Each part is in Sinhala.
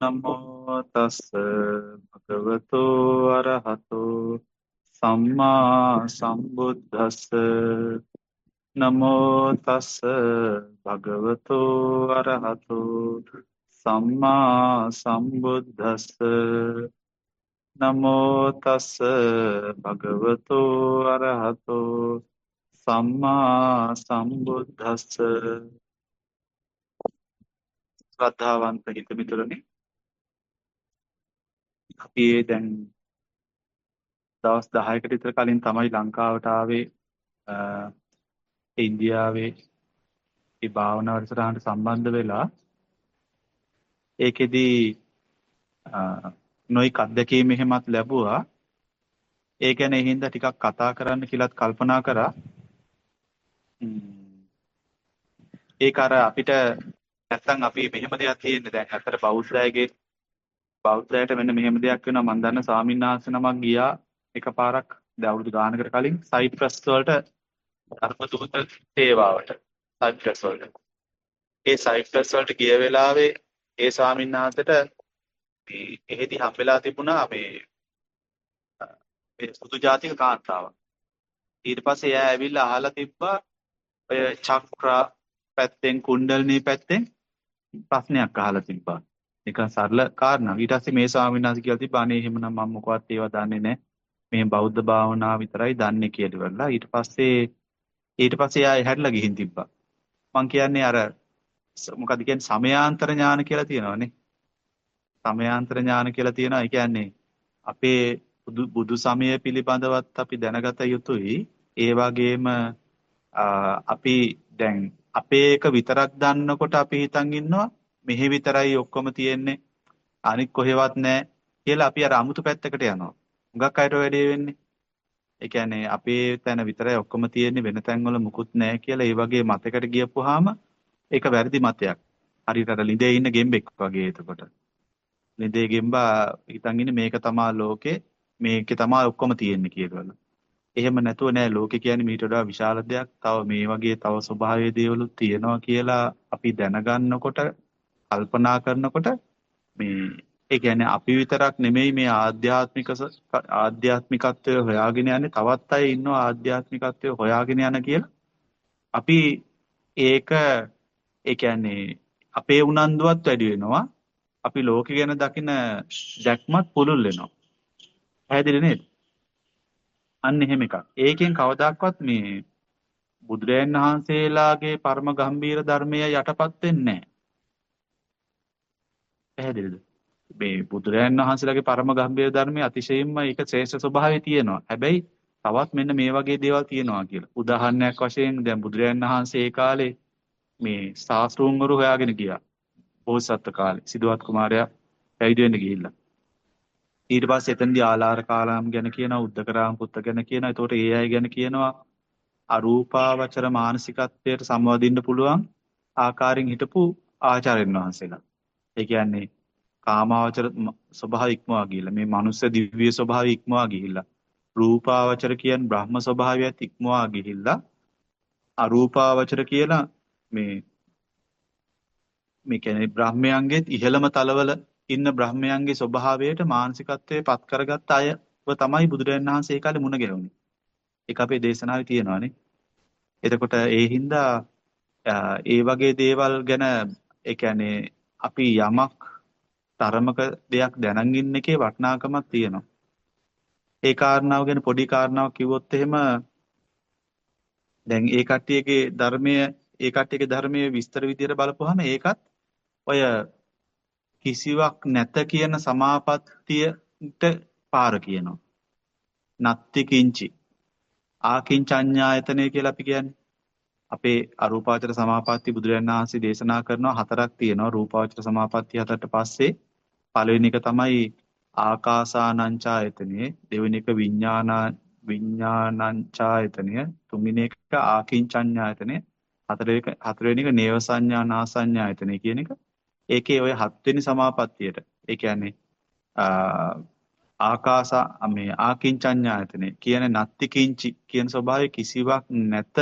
නමෝ තස් භගවතු අරහතෝ සම්මා සම්බුද්දස්ස නමෝ තස් භගවතු අරහතෝ සම්මා සම්බුද්දස්ස නමෝ තස් භගවතු අරහතෝ සම්මා සම්බුද්දස්ස ශ්‍රද්ධාවන්ත හිතමිතුරනි අපි දැන් දවස් 10කට විතර කලින් තමයි ලංකාවට ආවේ. ඉන්දියාවේ මේ භාවනා වැඩසටහනට සම්බන්ධ වෙලා ඒකෙදි නොයික් අත්දැකීම් එහෙමත් ලැබුවා. ඒ ගැන හින්දා ටිකක් කතා කරන්න කියලාත් කල්පනා කරා. ඒක අර අපිට නැත්තම් අපි මෙහෙම දෙයක් තියෙන්නේ දැන් අතර බෞද්ධයගේ බෞද්ධයට මෙන්න මෙහෙම දෙයක් වෙනවා. මම දන්න ස්වාමීන් වහන්සේ නමක් ගියා එකපාරක් දැන් අවුරුදු ගානකට කලින් සයිප්‍රස් වලට ධර්මදූත සේවාවට. සයිප්‍රස් වලට. ඒ සයිප්‍රස් වලට ගිය වෙලාවේ ඒ ස්වාමීන් වහන්සේට මේ එහෙදි හම්බෙලා තිබුණා මේ මේ සුදු ජාතික කාන්තාවක්. ඊට පස්සේ එයා ඇවිල්ලා අහලා තිබ්බා ඔය චක්‍ර පැත්තෙන් කුණ්ඩල්නී පැත්තෙන් ප්‍රශ්නයක් අහලා තිබ්බා. නිකන් සරල කාරණා. ඊට පස්සේ මේ ස්වාමීන් වහන්සේ කියලා තිබ්බා අනේ එහෙමනම් මම මොකවත් ඒවා දන්නේ නැහැ. මේ බෞද්ධ භාවනාව විතරයි දන්නේ කියලා ඉවරලා. ඊට පස්සේ ඊට පස්සේ ආයෙ හැරිලා ගිහින් තිබ්බා. මං කියන්නේ අර මොකද කියන්නේ සමයාන්තර ඥාන කියලා තියෙනවානේ. සමයාන්තර ඥාන කියලා තියෙනවා. ඒ කියන්නේ අපේ බුදු බුදු සමය පිළිබඳවත් අපි දැනගත යුතුයි. ඒ වගේම අපි දැන් අපේ එක විතරක් දන්නකොට අපි හිතන් ඉන්නවා මෙහෙ විතරයි ඔක්කොම තියෙන්නේ අනිත් කොහෙවත් නැහැ කියලා අපි අර අමුතු පැත්තකට යනවා. හුඟක් අයට වැඩේ වෙන්නේ. ඒ කියන්නේ අපේ තැන විතරයි ඔක්කොම තියෙන්නේ වෙන තැන්වල මුකුත් නැහැ කියලා ඒ වගේ මතයකට ගියපුවාම ඒක වැරදි මතයක්. හරියට අර ළිඳේ ඉන්න ගෙම්බෙක් වගේ එතකොට. ළිඳේ ගෙම්බා හිතන් ඉන්නේ මේක තමා ලෝකේ මේකේ තමා ඔක්කොම තියෙන්නේ කියලා. එහෙම නැතුව නෑ ලෝකේ කියන්නේ මීට වඩා විශාල දෙයක්. තව මේ වගේ තව ස්වභාවයේ දේවලුත් තියෙනවා කියලා අපි දැනගන්නකොට කල්පනා කරනකොට මේ ඒ කියන්නේ අපි විතරක් නෙමෙයි මේ ආධ්‍යාත්මික ආධ්‍යාත්මිකත්වය හොයාගෙන යන්නේ තවත් අය ඉන්නවා ආධ්‍යාත්මිකත්වය හොයාගෙන යන කියලා. අපි ඒක ඒ කියන්නේ අපේ උනන්දුවත් වැඩි වෙනවා. අපි ලෝකෙ ගැන දකින දැක්මත් පුළුල් වෙනවා. පැහැදිලි නේද? අන්න එහෙම එකක්. ඒකෙන් කවදාක්වත් මේ බුදුරයන් වහන්සේලාගේ පරම ගම්බීර ධර්මය යටපත් වෙන්නේ නැහැ. පැහැදිලිද? මේ බුදුරයන් වහන්සේලාගේ පරම ගම්භීර ධර්මයේ අතිශයින්ම ඒක ශ්‍රේෂ්ඨ ස්වභාවය තියෙනවා. හැබැයි තවත් මෙන්න මේ වගේ දේවල් තියෙනවා කියලා. උදාහරණයක් වශයෙන් දැන් බුදුරයන් වහන්සේ ඒ කාලේ මේ ශාස්ත්‍රූන්වරු හොයාගෙන ගියා. බෝසත්ත්ව කාලේ සිදුවත් කුමාරයා පැවිදි වෙන්න ගිහිල්ලා. ඊට පස්සේ එතනදී ආලාර කාලාම් ගැන කියනවා, උද්දකරාම් පුත්ත ගැන කියනවා. ඒතකොට ඒ අය ගැන කියනවා අරූපාවචර මානසිකත්වයට සම්වදින්න පුළුවන් ආකාරයෙන් හිටපු ආචාර්යන් වහන්සේලා. ඒ කියන්නේ කාමාවචර ස්වභාව ඉක්මවා ගිහිල්ලා මේ මනුස්ස දිව්‍ය ස්වභාවය ඉක්මවා ගිහිල්ලා රූපාවචර කියන බ්‍රහ්ම ස්වභාවයත් ඉක්මවා ගිහිල්ලා අරූපාවචර කියලා මේ මේ කියන්නේ බ්‍රහ්මයන්ගෙත් ඉහළම තලවල ඉන්න බ්‍රහ්මයන්ගේ ස්වභාවයට මානසිකත්වයේ පත් කරගත්ත අයව තමයි බුදුරජාණන් වහන්සේ ඒ කාලේ මුණ ගැහුනේ. ඒක අපේ දේශනාවේ තියෙනවානේ. එතකොට ඒ හින්දා ඒ වගේ දේවල් ගැන ඒ කියන්නේ අපි යමක් තරමක දෙයක් දැනන් ඉන්න එකේ වටිනාකමක් තියෙනවා. ඒ කාරණාව ගැන පොඩි කාරණාවක් කිව්වොත් එහෙම දැන් ඒ කට්ටියගේ ධර්මයේ ඒ කට්ටියගේ ධර්මයේ විස්තර විදියට බලපුවාම ඒකත් ඔය කිසිවක් නැත කියන සමාපත්තියට පාර කියනවා. නත්ති කිංචි ආකින්චඤ්ඤායතනය කියලා අපි කියන්නේ. අපේ අරූපාවචර සමාපatti බුදුරජාණන් වහන්සේ දේශනා කරනවා හතරක් තියෙනවා. රූපාවචර සමාපatti හතරට පස්සේ පළවෙනි එක තමයි ආකාසානංචායතනෙ දෙවෙනි එක විඥානා විඥානංචායතනය තුන්වෙනි එක ආකින්චඤ්ඤායතනය හතරවෙනි එක හතරවෙනි එක නේව සංඥා නාසඤ්ඤායතනය කියන එක. ඒකේ ওই හත්වෙනි සමාපත්තියට ඒ කියන්නේ ආකාස මේ ආකින්චඤ්ඤායතනෙ කියන නත්ති කිංචි කියන ස්වභාවය කිසිවක් නැත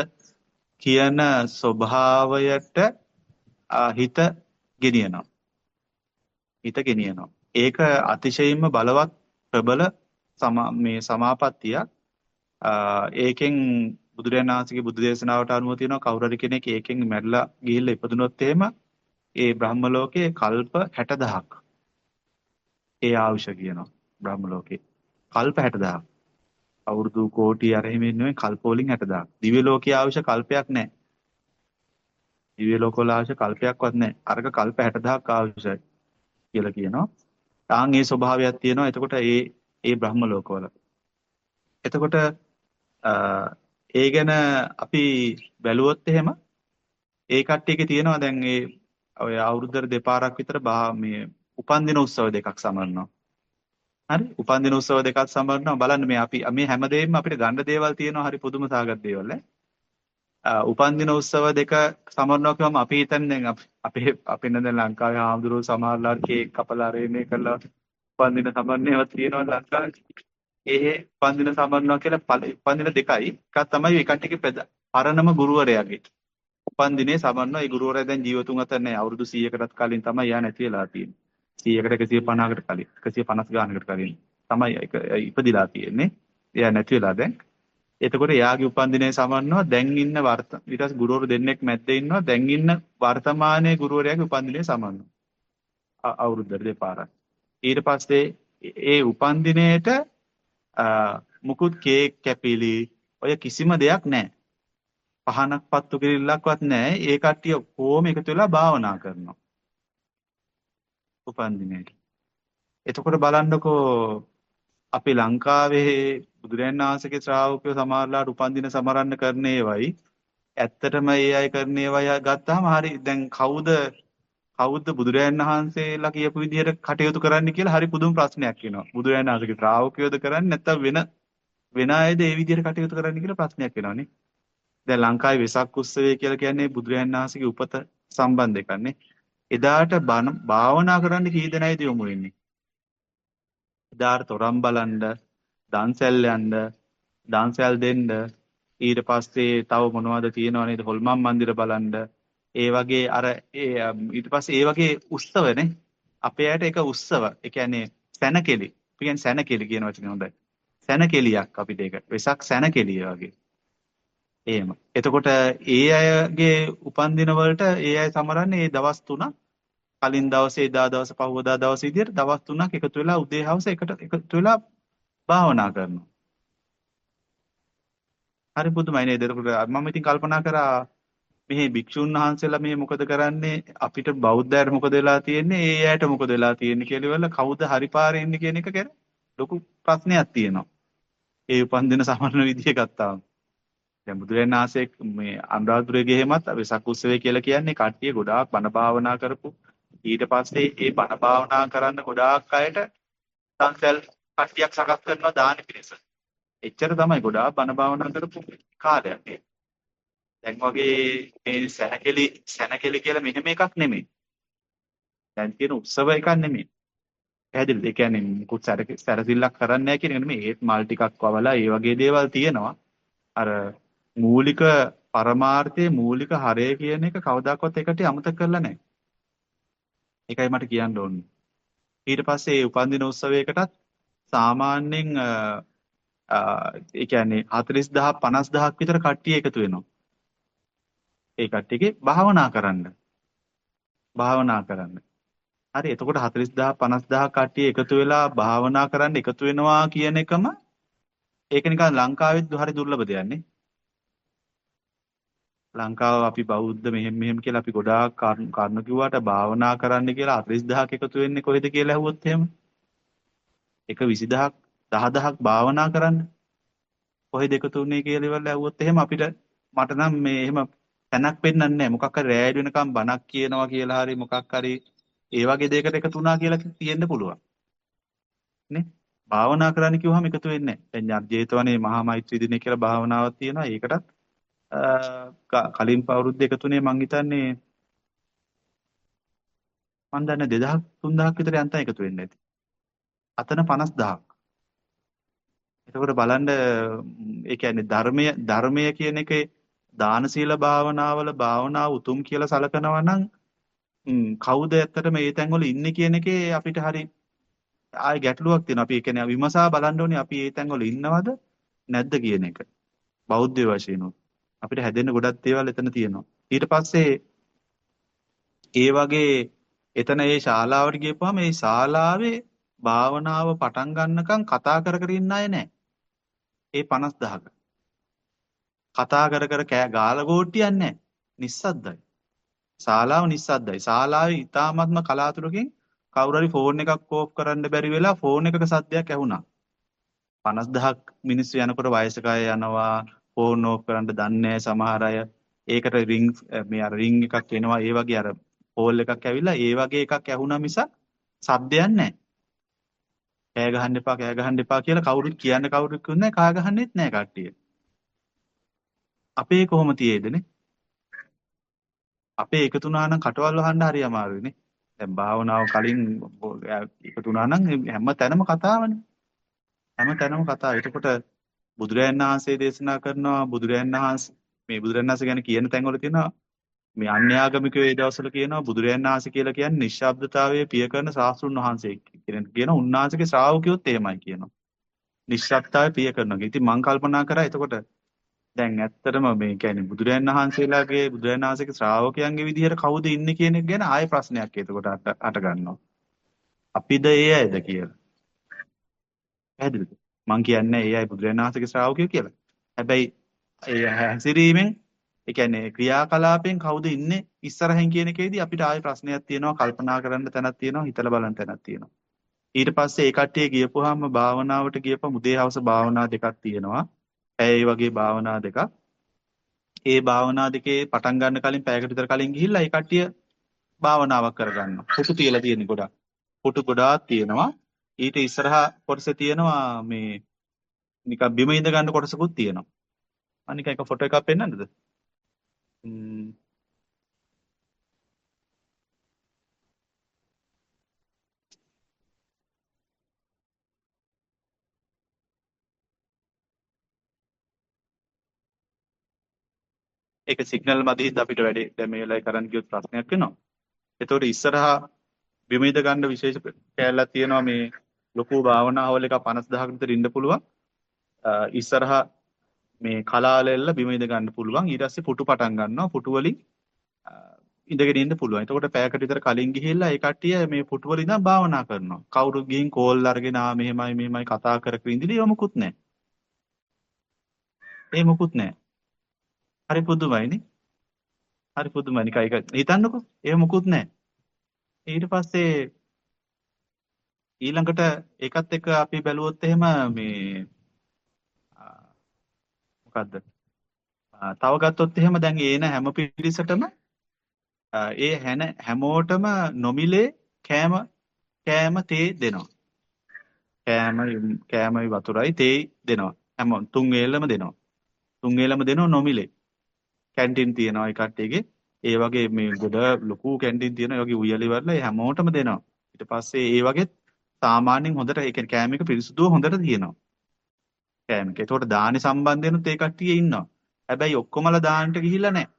කියන ස්වභාවයට හිත ගෙනියනවා. හිත ගෙනියනවා. ඒක අතිශයින්ම බලවත් ප්‍රබල මේ සමාපත්තියක්. ඒකෙන් බුදුරජාණන් වහන්සේගේ බුදු දේශනාවට අනුව තියෙනවා කවුරු හරි කෙනෙක් ඒකෙන් මැරිලා ගිහිල්ලා ඉපදුනොත් එහෙම ඒ බ්‍රහ්ම ලෝකයේ කල්ප 60000ක් ඒ ආයුෂ කියනවා බ්‍රහ්ම ලෝකේ කල්ප 60000ක් අවුරුදු කෝටි අරහෙම ඉන්නේ කල්ප වලින් 60000ක් දිව්‍ය ලෝකයේ ආයුෂ කල්පයක් නැහැ දිව්‍ය ලෝකවල ආයුෂ කල්පයක්වත් නැහැ අරක කල්ප 60000ක් ආයුෂයි කියලා කියනවා. තාන් ඒ ස්වභාවයක් තියෙනවා. එතකොට ඒ ඒ බ්‍රහ්ම ලෝකවල. එතකොට ඒ ගැන අපි බැලුවොත් එහෙම ඒ කට්ටියගේ තියෙනවා දැන් ඒ ඔය අවුරුද්දට දෙපාරක් විතර මේ උපන්දින උත්සව දෙකක් සමරනවා. හරි. උපන්දින උත්සව දෙකක් සමරනවා බලන්න මේ අපි මේ හැමදේම අපිට ගන්න දේවල් තියෙනවා හරි පුදුම සාගත දේවල් ඈ. උපන්දින උත්සව දෙක සමරනවා කියවම අපි හිතන්නේ දැන් අපේ අපේ නේද ලංකාවේ ආම්දුරෝ සමහරලාට කේක් කපලා රේමේ කරලා උපන්දින සමරනේවත් තියෙනවා ලංකාවේ. ඒ උපන්දින සමරනවා කියලා උපන්දින දෙකයි. එකක් තමයි ඒ කට්ටියගේ පරණම ගුරුවරයාගේ. උපන්දිනේ සමරනවා. ඒ ගුරුවරයා දැන් ජීවතුන් අතර නැහැ. අවුරුදු 100කටත් කලින් තමයි යා නැති වෙලා තියෙන්නේ. 100කට 150කට කලින්. 150 ගානකට කලින් තමයි ඉපදිලා තියෙන්නේ. එයා නැති වෙලා දැන්. එතකොට එයාගේ උපන්දිනේ සමරනවා දැන් ඉන්න වර්ත ඊට පස්සේ ගුරුවරු දෙන්නෙක් මැද්දේ ඉන්නවා. දැන් ඉන්න වර්තමානයේ ගුරුවරයාගේ උපන්දිනේ සමරනවා අවුරුද්දට දෙපාරක්. ඊට පස්සේ ඒ උපන්දිනේට මුකුත් කේක් කැපිලි ඔය කිසිම දෙයක් නැහැ. පහනක් පත්තු කිරිල්ලක්වත් නැහැ. ඒ කට්ටිය කොහොම එකතු වෙලා භාවනා කරනවා. උපන්දිනේට. එතකොට බලන්නකෝ අපි ලංකාවේ බුදුරජාණන් වහන්සේගේ ශ්‍රාවකයෝ සමහරලාට උපන්දින සමරන්න කරන ඒවයි ඇත්තටම ඒ අය කරන ඒවයි ගත්තාම හරි දැන් කවුද කවුද බුදුරජාණන් වහන්සේලා කියපු විදිහට කටයුතු කරන්න කියලා හරි පුදුම ප්‍රශ්නයක් එනවා. බුදුරජාණන් වහන්සේගේ ශ්‍රාවකයෝද කරන්නේ නැත්නම් වෙන වෙන අයද ඒ විදිහට කටයුතු කරන්න කියලා ප්‍රශ්නයක් එනවනේ. දැන් ලංකාවේ වෙසක් උත්සවය කියලා කියන්නේ බුදුරජාණන් වහන්සේගේ උපත සම්බන්ධ එකක්නේ. එදාට භාවනා කරන්න කී දෙනයිද යොමු වෙන්නේ? එදාට තොරම් බලන්න, දන්සැල් යන්න, දන්සැල් දෙන්න, ඊට පස්සේ තව මොනවද තියෙනව නේද? හොල්මන් මන්දිර බලන්න, ඒ වගේ අර ඊට පස්සේ ඒ වගේ උත්සවනේ අපේ ඇයට ඒක උත්සව. ඒ කියන්නේ සැනකෙලි. අපි කියන්නේ සැනකෙලි කියන වචනේ හොඳයි. සැනකෙලියක් අපිට ඒක. වෙසක් සැනකෙලිය වගේ. එහෙම. එතකොට ඒ අයගේ උපන්දින වලට ඒ අය සමරන්නේ මේ දවස් තුනක් කලින් දවසේ එදා දවස පහවදා දවස් විදියට දවස් තුනක් එකතු වෙලා උදේ හවස එකට එකතු වෙලා භාවනා කරනවා. හරි පුදුමයි නේද? එතකොට මම ඉතින් කල්පනා කරා මෙහි භික්ෂුන් වහන්සේලා මේ මොකද කරන්නේ අපිට බෞද්ධයර මොකද වෙලා තියෙන්නේ ඒ ඇයට මොකද වෙලා තියෙන්නේ කියලා ඉවරලා කවුද හරි පාරේ ඉන්නේ කියන එක ගැන ලොකු ප්‍රශ්නයක් තියෙනවා. ඒ උපන්දින සමරන විදිය ගත්තාම. දැන් බුදුරජාණන් වහන්සේ මේ අනුරාධපුරයේ ගෙහෙමත් වෙසක් උත්සවය කියලා කියන්නේ කට්ටිය ගොඩාක් බණ භාවනා කරපු ඊට පස්සේ ඒ බණ භාවනා කරන්න ගොඩාක් අයට සංසල් කට්ටියක් සකස් කරනවා දාන පිණිස. එච්චර තමයි ගොඩාක් බණ භාවනා කරපු කාලයක්. දැන් වගේ මේ සැනකෙලි සැනකෙලි කියලා මෙහෙම එකක් නෙමෙයි. දැන් තියෙන උත්සව එකක් නෙමෙයි. පැහැදිලිද? ඒ කියන්නේ මුකුත් සැරසිල්ලක් කරන්නේ නැහැ කියන එක නෙමෙයි. ඒත් මල් ටිකක් වවලා ඒ වගේ දේවල් තියෙනවා. අර මූලික පරමාර්ථයේ මූලික හරය කියන එක කවදාකවත් එකට අමතක කරලා නැහැ. ඒකයි මට කියන්න ඕනේ. ඊට පස්සේ උපන්දින උත්සවයකටත් සාමාන්‍යයෙන් ඒ කියන්නේ 40000 50000ක් විතර කට්ටිය එකතු වෙනවා. ඒ කට්ටියගේ භාවනා කරන්න. භාවනා කරන්න. හරි එතකොට 40000 50000 කට්ටිය එකතු වෙලා භාවනා කරන්න එකතු වෙනවා කියන එකම ඒක නිකන් ලංකාවෙත් හරි දුර්ලභ දෙයක් නේ. ලංකාව අපි බෞද්ධ මෙහෙම මෙහෙම කියලා අපි ගොඩාක් කරුණු කිව්වට භාවනා කරන්න කියලා 40000ක් එකතු වෙන්නේ කොහෙද කියලා ඇහුවොත් එහෙම. එක 20000ක් 10000ක් භාවනා කරන්න කොහෙද එකතු වුනේ කියලා ඉවරලා ඇහුවොත් එහෙම අපිට මට නම් මේ එහෙම තැනක් පෙන්වන්නේ නැහැ. මොකක් හරි රෑඩ් වෙනකම් බණක් කියනවා කියලා හරි මොකක් හරි ඒ වගේ දෙයකට එකතු වුණා කියලා තියෙන්න පුළුවන්. නේ? භාවනා කරන්න කිව්වම එකතු වෙන්නේ නැහැ. දැන් ජේතවනේ මහා මෛත්‍රී දිනේ කියලා භාවනාවක් තියෙනවා. ඒකටත් කලින් පවුරුද්ද එකතුනේ මං හිතන්නේ මං දන්නේ 2000 3000ක් විතර යන්තම් එකතු වෙන්නේ නැති. අතන 50000ක්. එතකොට බලන්න ඒ කියන්නේ ධර්මය ධර්මය කියන එකේ දාන සීල භාවනාවල භාවනාව උතුම් කියලා සලකනවා නම් කවුද ඇත්තටම මේ තැන්වල ඉන්නේ කියන එකේ අපිට හරි ආයි ගැටලුවක් තියෙනවා. අපි ඒ කියන්නේ විමසා බලන්න ඕනේ අපි මේ තැන්වල ඉන්නවද නැද්ද කියන එක. බෞද්ධ වශයෙන් අපිට හැදෙන්න ගොඩක් දේවල් එතන තියෙනවා. ඊට පස්සේ ඒ වගේ එතන ඒ ශාලාවට ගියපුවම මේ ශාලාවේ භාවනාව පටන් ගන්නකම් කතා කර කර ඉන්න අය නැහැ. ඒ 50000ක. කතා කර කර කෑ ගාල ගෝට්ටියක් නැහැ. නිස්සද්දයි. ශාලාව නිස්සද්දයි. ශාලාවේ ඊ타මත්ම කලාතුරකින් කවුරු හරි ෆෝන් එකක් ඕෆ් කරන්න බැරි වෙලා ෆෝන් එකක සද්දයක් ඇහුණා. 50000ක් මිනිස්සු යනකොට වයසක අය යනවා ෆෝන් ඕෆ් කරන්න දන්නේ සමහර අය. ඒකට රින්ග් මේ අර රින්ග් එකක් එනවා ඒ වගේ අර කෝල් එකක් ඇවිල්ලා ඒ වගේ එකක් ඇහුණා මිසක් සද්දයක් නැහැ. කෑ ගහන්න එපා කෑ ගහන්න එපා කියලා කවුරුත් කියන්න කවුරුත් කියන්නේ කෑ ගහන්නෙත් නැහැ කට්ටිය. අපේ කොහොම තියේදනේ? අපේ එකතු වුණා නම් කටවල් වහන්න හරි අමාරුයිනේ. දැන් භාවනාව කලින් එකතු වුණා නම් හැම තැනම කතාවනේ. හැම තැනම කතා. එතකොට බුදුරයන් වහන්සේ දේශනා කරනවා බුදුරයන් වහන්සේ මේ බුදුරයන් වහන්සේ ගැන කියන තැන්වල තියෙනවා මේ අන්‍යාගමිකයෝ ඒ දවස්වල කියනවා බුදුරයන් වහන්සේ කියලා කියන්නේ නිශ්ශබ්දතාවයේ පිය කරන ශාස්ත්‍රුන් වහන්සේ කියන කියන උන්වහන්සේගේ ශ්‍රාවකයොත් එහෙමයි කියනවා. නිශ්ශබ්දතාවයේ පිය කරනවා. ඉතින් මම කල්පනා කරා එතකොට දැන් ඇත්තටම මේ කියන්නේ බුදුරයන් වහන්සේලාගේ බුදුරයන් වහන්සේගේ ශ්‍රාවකයන්ගේ විදිහට කවුද ඉන්නේ කියන එක ගැන ආයෙ ප්‍රශ්නයක් එතකොට අට ගන්නවා. අපිද ඒ අයද කියලා. පැහැදිලිද? මං කියන්නේ ඒ අය බුදුරයන් වහන්සේගේ ශ්‍රාවකයෝ කියලා. හැබැයි ඒ හැසිරීමෙන් ඒ කියන්නේ ක්‍රියාකලාපෙන් කවුද ඉන්නේ ඉස්සරහින් කියන එකේදී අපිට ආයෙ ප්‍රශ්නයක් තියෙනවා කල්පනා කරන්න තැනක් තියෙනවා හිතලා බලන්න තැනක් තියෙනවා. ඊට පස්සේ ඒ කට්ටිය ගියපුවාම භාවනාවට ගියපම උදේ හවස භාවනා දෙකක් තියෙනවා. ඇයි වගේ භාවනා දෙකක්. ඒ භාවනා දෙකේ පටන් ගන්න කලින් පැයකට විතර කලින් ගිහිල්ලා ඒ කට්ටිය භාවනාවක් කරගන්නවා. පුටු තියලා තියෙන ගොඩක්. පුටු ගොඩාක් තියෙනවා. ඊට ඉස්සරහා කොටසේ තියෙනවා මේ නිකන් බිම ඉඳ ගන්න කොටසකුත් තියෙනවා. අනික එක ෆොටෝ එකක් පෙන්නන්නද? ඒක සිග්නල් මදි හින්දා අපිට වැඩි දැන් මේ වෙලාවේ කරන්න ගියොත් ප්‍රශ්නයක් වෙනවා. ඒතකොට ඉස්සරහා බිම ඉඳ ගන්න විශේෂ කෑල්ලක් තියෙනවා මේ ලොකු භාවනා හෝල් එකක් 50000ක විතර ඉන්න පුළුවන්. ඉස්සරහා මේ කලාලෙල්ල බිම ඉඳ ගන්න පුළුවන්. ඊට පස්සේ පුටු පටන් ගන්නවා. පුටු වලින් ඉඳගෙන ඉන්න පුළුවන්. එතකොට පැයකට විතර කලින් ගිහිල්ලා ඒ කට්ටිය මේ පුටු වල ඉඳන් භාවනා කරනවා. කවුරු ගිහින් කෝල් අරගෙන ආ මෙහෙමයි මෙහෙමයි කතා කර කර ඉඳිලි ඒව මුකුත් නැහැ. ඒ මුකුත් නැහැ. හරි පුදුමයිනේ. හරි පුදුමයි නිකන් ඒක හිතන්නකෝ. ඒ මුකුත් නැහැ. ඊට පස්සේ ඊළඟට ඒකත් එක්ක අපි බැලුවොත් එහෙම මේ මොකද්ද? තව ගත්තොත් එහෙම දැන් ඒන හැම පිරිසටම ඒ හැන හැමෝටම නොමිලේ කෑම කෑම තේ දෙනවා. කෑම කෑමයි වතුරයි තේ දෙනවා. හැම තුන් වේලම දෙනවා. තුන් වේලම දෙනවා නොමිලේ. කැන්ටින් තියෙනවා ඒ කට්ටියගේ. ඒ වගේ මේ ගොඩ ලොකු කැන්ටින් තියෙන ඒ වගේ උයලි වල හැමෝටම දෙනවා. ඊට පස්සේ ඒ වගේ සාමාන්‍යයෙන් හොඳට ඒ කියන්නේ කෑම එක පිරිසුදුව හොඳට තියෙනවා. කෑම එක. ඒතකොට දානි සම්බන්ධයෙන්ුත් ඒ කට්ටිය ඉන්නවා. හැබැයි ඔක්කොමලා දාන්නට ගිහිල්ලා නැහැ.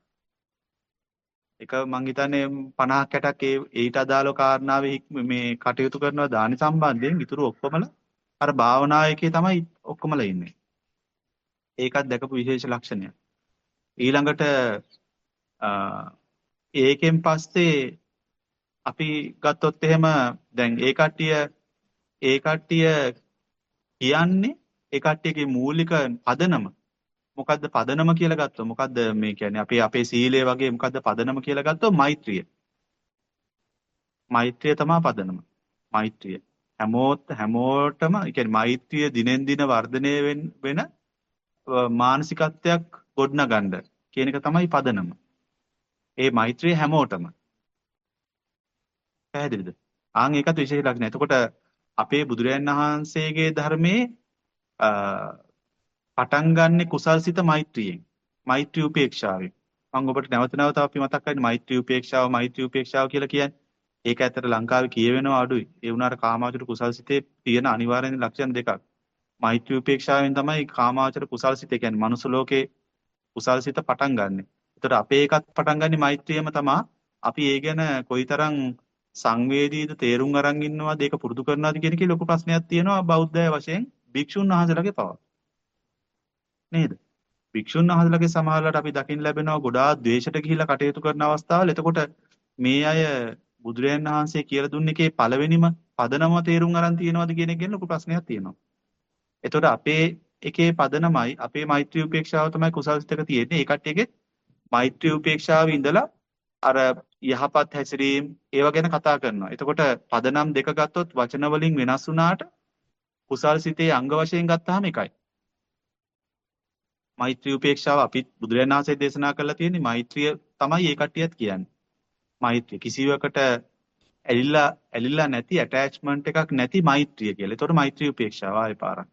එක මං හිතන්නේ 50 60ක් ඒ ඊට අදාළ කාරණාවේ මේ කටයුතු කරනවා දානි සම්බන්ධයෙන් ඉතුරු ඔක්කොමලා අර භාවනායකේ තමයි ඔක්කොමලා ඉන්නේ. ඒකත් දැකපු විශේෂ ලක්ෂණයක්. ඊළඟට ඒකෙන් පස්සේ අපි ගත්තොත් එහෙම දැන් ඒ කට්ටිය ඒ කට්ටිය කියන්නේ ඒ කට්ටියගේ මූලික පදනම මොකද්ද පදනම කියලා ගත්තොත් මොකද්ද මේ කියන්නේ අපේ අපේ සීලය වගේ මොකද්ද පදනම කියලා ගත්තොත් මෛත්‍රිය. මෛත්‍රිය තමයි පදනම. මෛත්‍රිය. හැමෝත් හැමෝටම කියන්නේ මෛත්‍රිය දිනෙන් දින වර්ධනය වෙන මානසිකත්වයක් ගොඩනගන්න කියන එක තමයි පදනම. ඒ මෛත්‍රිය හැමෝටම. පැහැදිලිද? ආන් ඒකත් විශේෂ ලක්ෂණ. එතකොට අපේ බුදුරයන් වහන්සේගේ ධර්මයේ පටන් ගන්නෙ කුසල්සිත මෛත්‍රියෙන්. මෛත්‍රී උපේක්ෂාවෙන්. මම ඔබට නැවත නැවත අපි මතක් කරන්නේ මෛත්‍රී උපේක්ෂාව මෛත්‍රී උපේක්ෂාව කියලා කියන්නේ. ඒක ඇත්තට ලංකාවේ කියවෙනවා අඩුයි. ඒ වුණාට කාමාවචර කුසල්සිතේ තියෙන අනිවාර්ය ලක්ෂණ දෙකක්. මෛත්‍රී උපේක්ෂාවෙන් තමයි කාමාවචර කුසල්සිත කියන්නේ මනුස්ස ලෝකේ කුසල්සිත පටන් ගන්නෙ. ඒතර අපේ එකත් පටන් ගන්නේ මෛත්‍රියම තමයි. අපි ඒ ගැන කොයිතරම් සංවේදීද තේරුම් අරන් ඉන්නවද ඒක පුරුදු කරනවද කියන එකේ ලොකු ප්‍රශ්නයක් තියෙනවා බෞද්ධය වශයෙන් භික්ෂුන් වහන්සේලාගේ පව. නේද? භික්ෂුන් වහන්සේලාගේ සමහරවිට අපි දකින්න ලැබෙනවා ගොඩාක් ද්වේෂයට ගිහිලා කටයුතු කරන අවස්ථාවල එතකොට මේ අය බුදුරයන් වහන්සේ කියලා දුන්න එකේ පළවෙනිම පදනම තේරුම් අරන් තියෙනවද කියන එක ගැන ලොකු ප්‍රශ්නයක් තියෙනවා. එතකොට අපේ එකේ පදනමයි අපේ මෛත්‍රී උපේක්ෂාව තමයි කුසල් සිතක තියෙන්නේ. ඒ කට්ටියගේ මෛත්‍රී උපේක්ෂාව ඉඳලා අර යහපත් හැසිරීම ඒව ගැන කතා කරනවා. එතකොට පදනම් දෙක ගත්තොත් වචන වලින් වෙනස් වුණාට කුසල් සිතේ අංග වශයෙන් ගත්තාම එකයි. මෛත්‍රී උපේක්ෂාව අපි බුදුරජාණන් වහන්සේ දේශනා කරලා තියෙන්නේ මෛත්‍රිය තමයි ඒ කට්ටියත් කියන්නේ. මෛත්‍රිය කිසිවකට ඇලිලා ඇලිලා නැති ඇටැච්මන්ට් එකක් නැති මෛත්‍රිය කියලා. ඒතකොට මෛත්‍රී උපේක්ෂාව ආයේ පාරක්.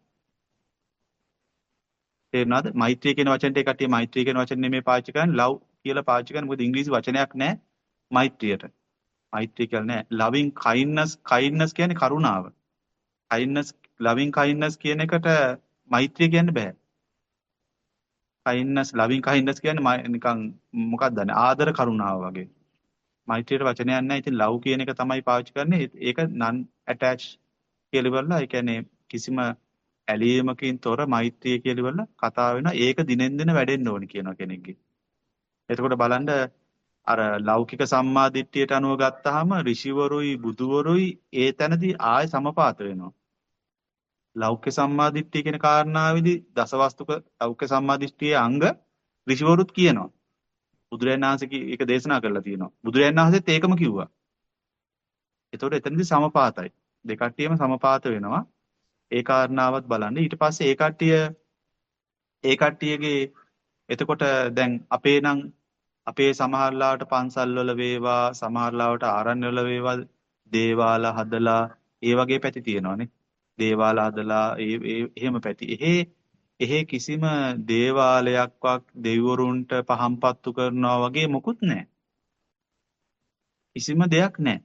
තේරුණාද? මෛත්‍රිය කියන වචනට ඒ කට්ටිය මෛත්‍රිය කියන වචනේ නෙමෙයි පාවිච්චි කරන්නේ love කියලා පාවිච්චි කරන්නේ. මොකද ඉංග්‍රීසි වචනයක් නැහැ මෛත්‍රියට. මෛත්‍රිය කියලා නැහැ. loving kindness kindness කියන්නේ කරුණාව. kindness loving kindness කියන එකට මෛත්‍රිය කියන්න බෑ. kindness loving kindness කියන්නේ නිකන් මොකක්ද දන්නේ ආදර කරුණාව වගේ. මෛත්‍රියට වචනයක් නැහැ. ඉතින් love කියන එක තමයි පාවිච්චි කරන්නේ. ඒක non attached කියලා ඉවරලා ඒ කියන්නේ කිසිම ඇලීමකින් තොර මෛත්‍රිය කියලා ඉවරලා කතා වෙනවා. ඒක දිනෙන් දින වැඩෙන්න ඕනි කියනවා කෙනෙක්ගේ. එතකොට බලන්න අර ලෞකික සම්මාදිට්ඨියට අනුව ගත්තාම ඍෂිවරුයි බුදුවරුයි ඒ තැනදී ආය සමපාත වෙනවා. ලෞකික සම්මාදිට්ඨිය කියන කාරණාවේදී දසවස්තුක ලෞකික සම්මාදිට්ඨියේ අංග ඍෂිවරුත් කියනවා. බුදුරජාණන් වහන්සේ ඒක දේශනා කරලා තියෙනවා. බුදුරජාණන් වහන්සේත් ඒකම කිව්වා. එතකොට එතනදී සමපාතයි. දෙකට්ටියම සමපාත වෙනවා. ඒ කාරණාවත් බලන්න. ඊට පස්සේ ඒ කට්ටිය ඒ කට්ටියගේ එතකොට දැන් අපේ නම් අපේ සමහරලාවට පන්සල් වල වේවා සමහරලාවට ආරණ්‍ය වල වේවා දේවාල හදලා ඒ වගේ පැති තියෙනවානේ. දේවාල හදලා ඒ එහෙම පැති. එහෙ එහෙ කිසිම දේවාලයක්වත් දෙවිවරුන්ට පහම්පත්තු කරනවා වගේ මොකුත් නැහැ. කිසිම දෙයක් නැහැ.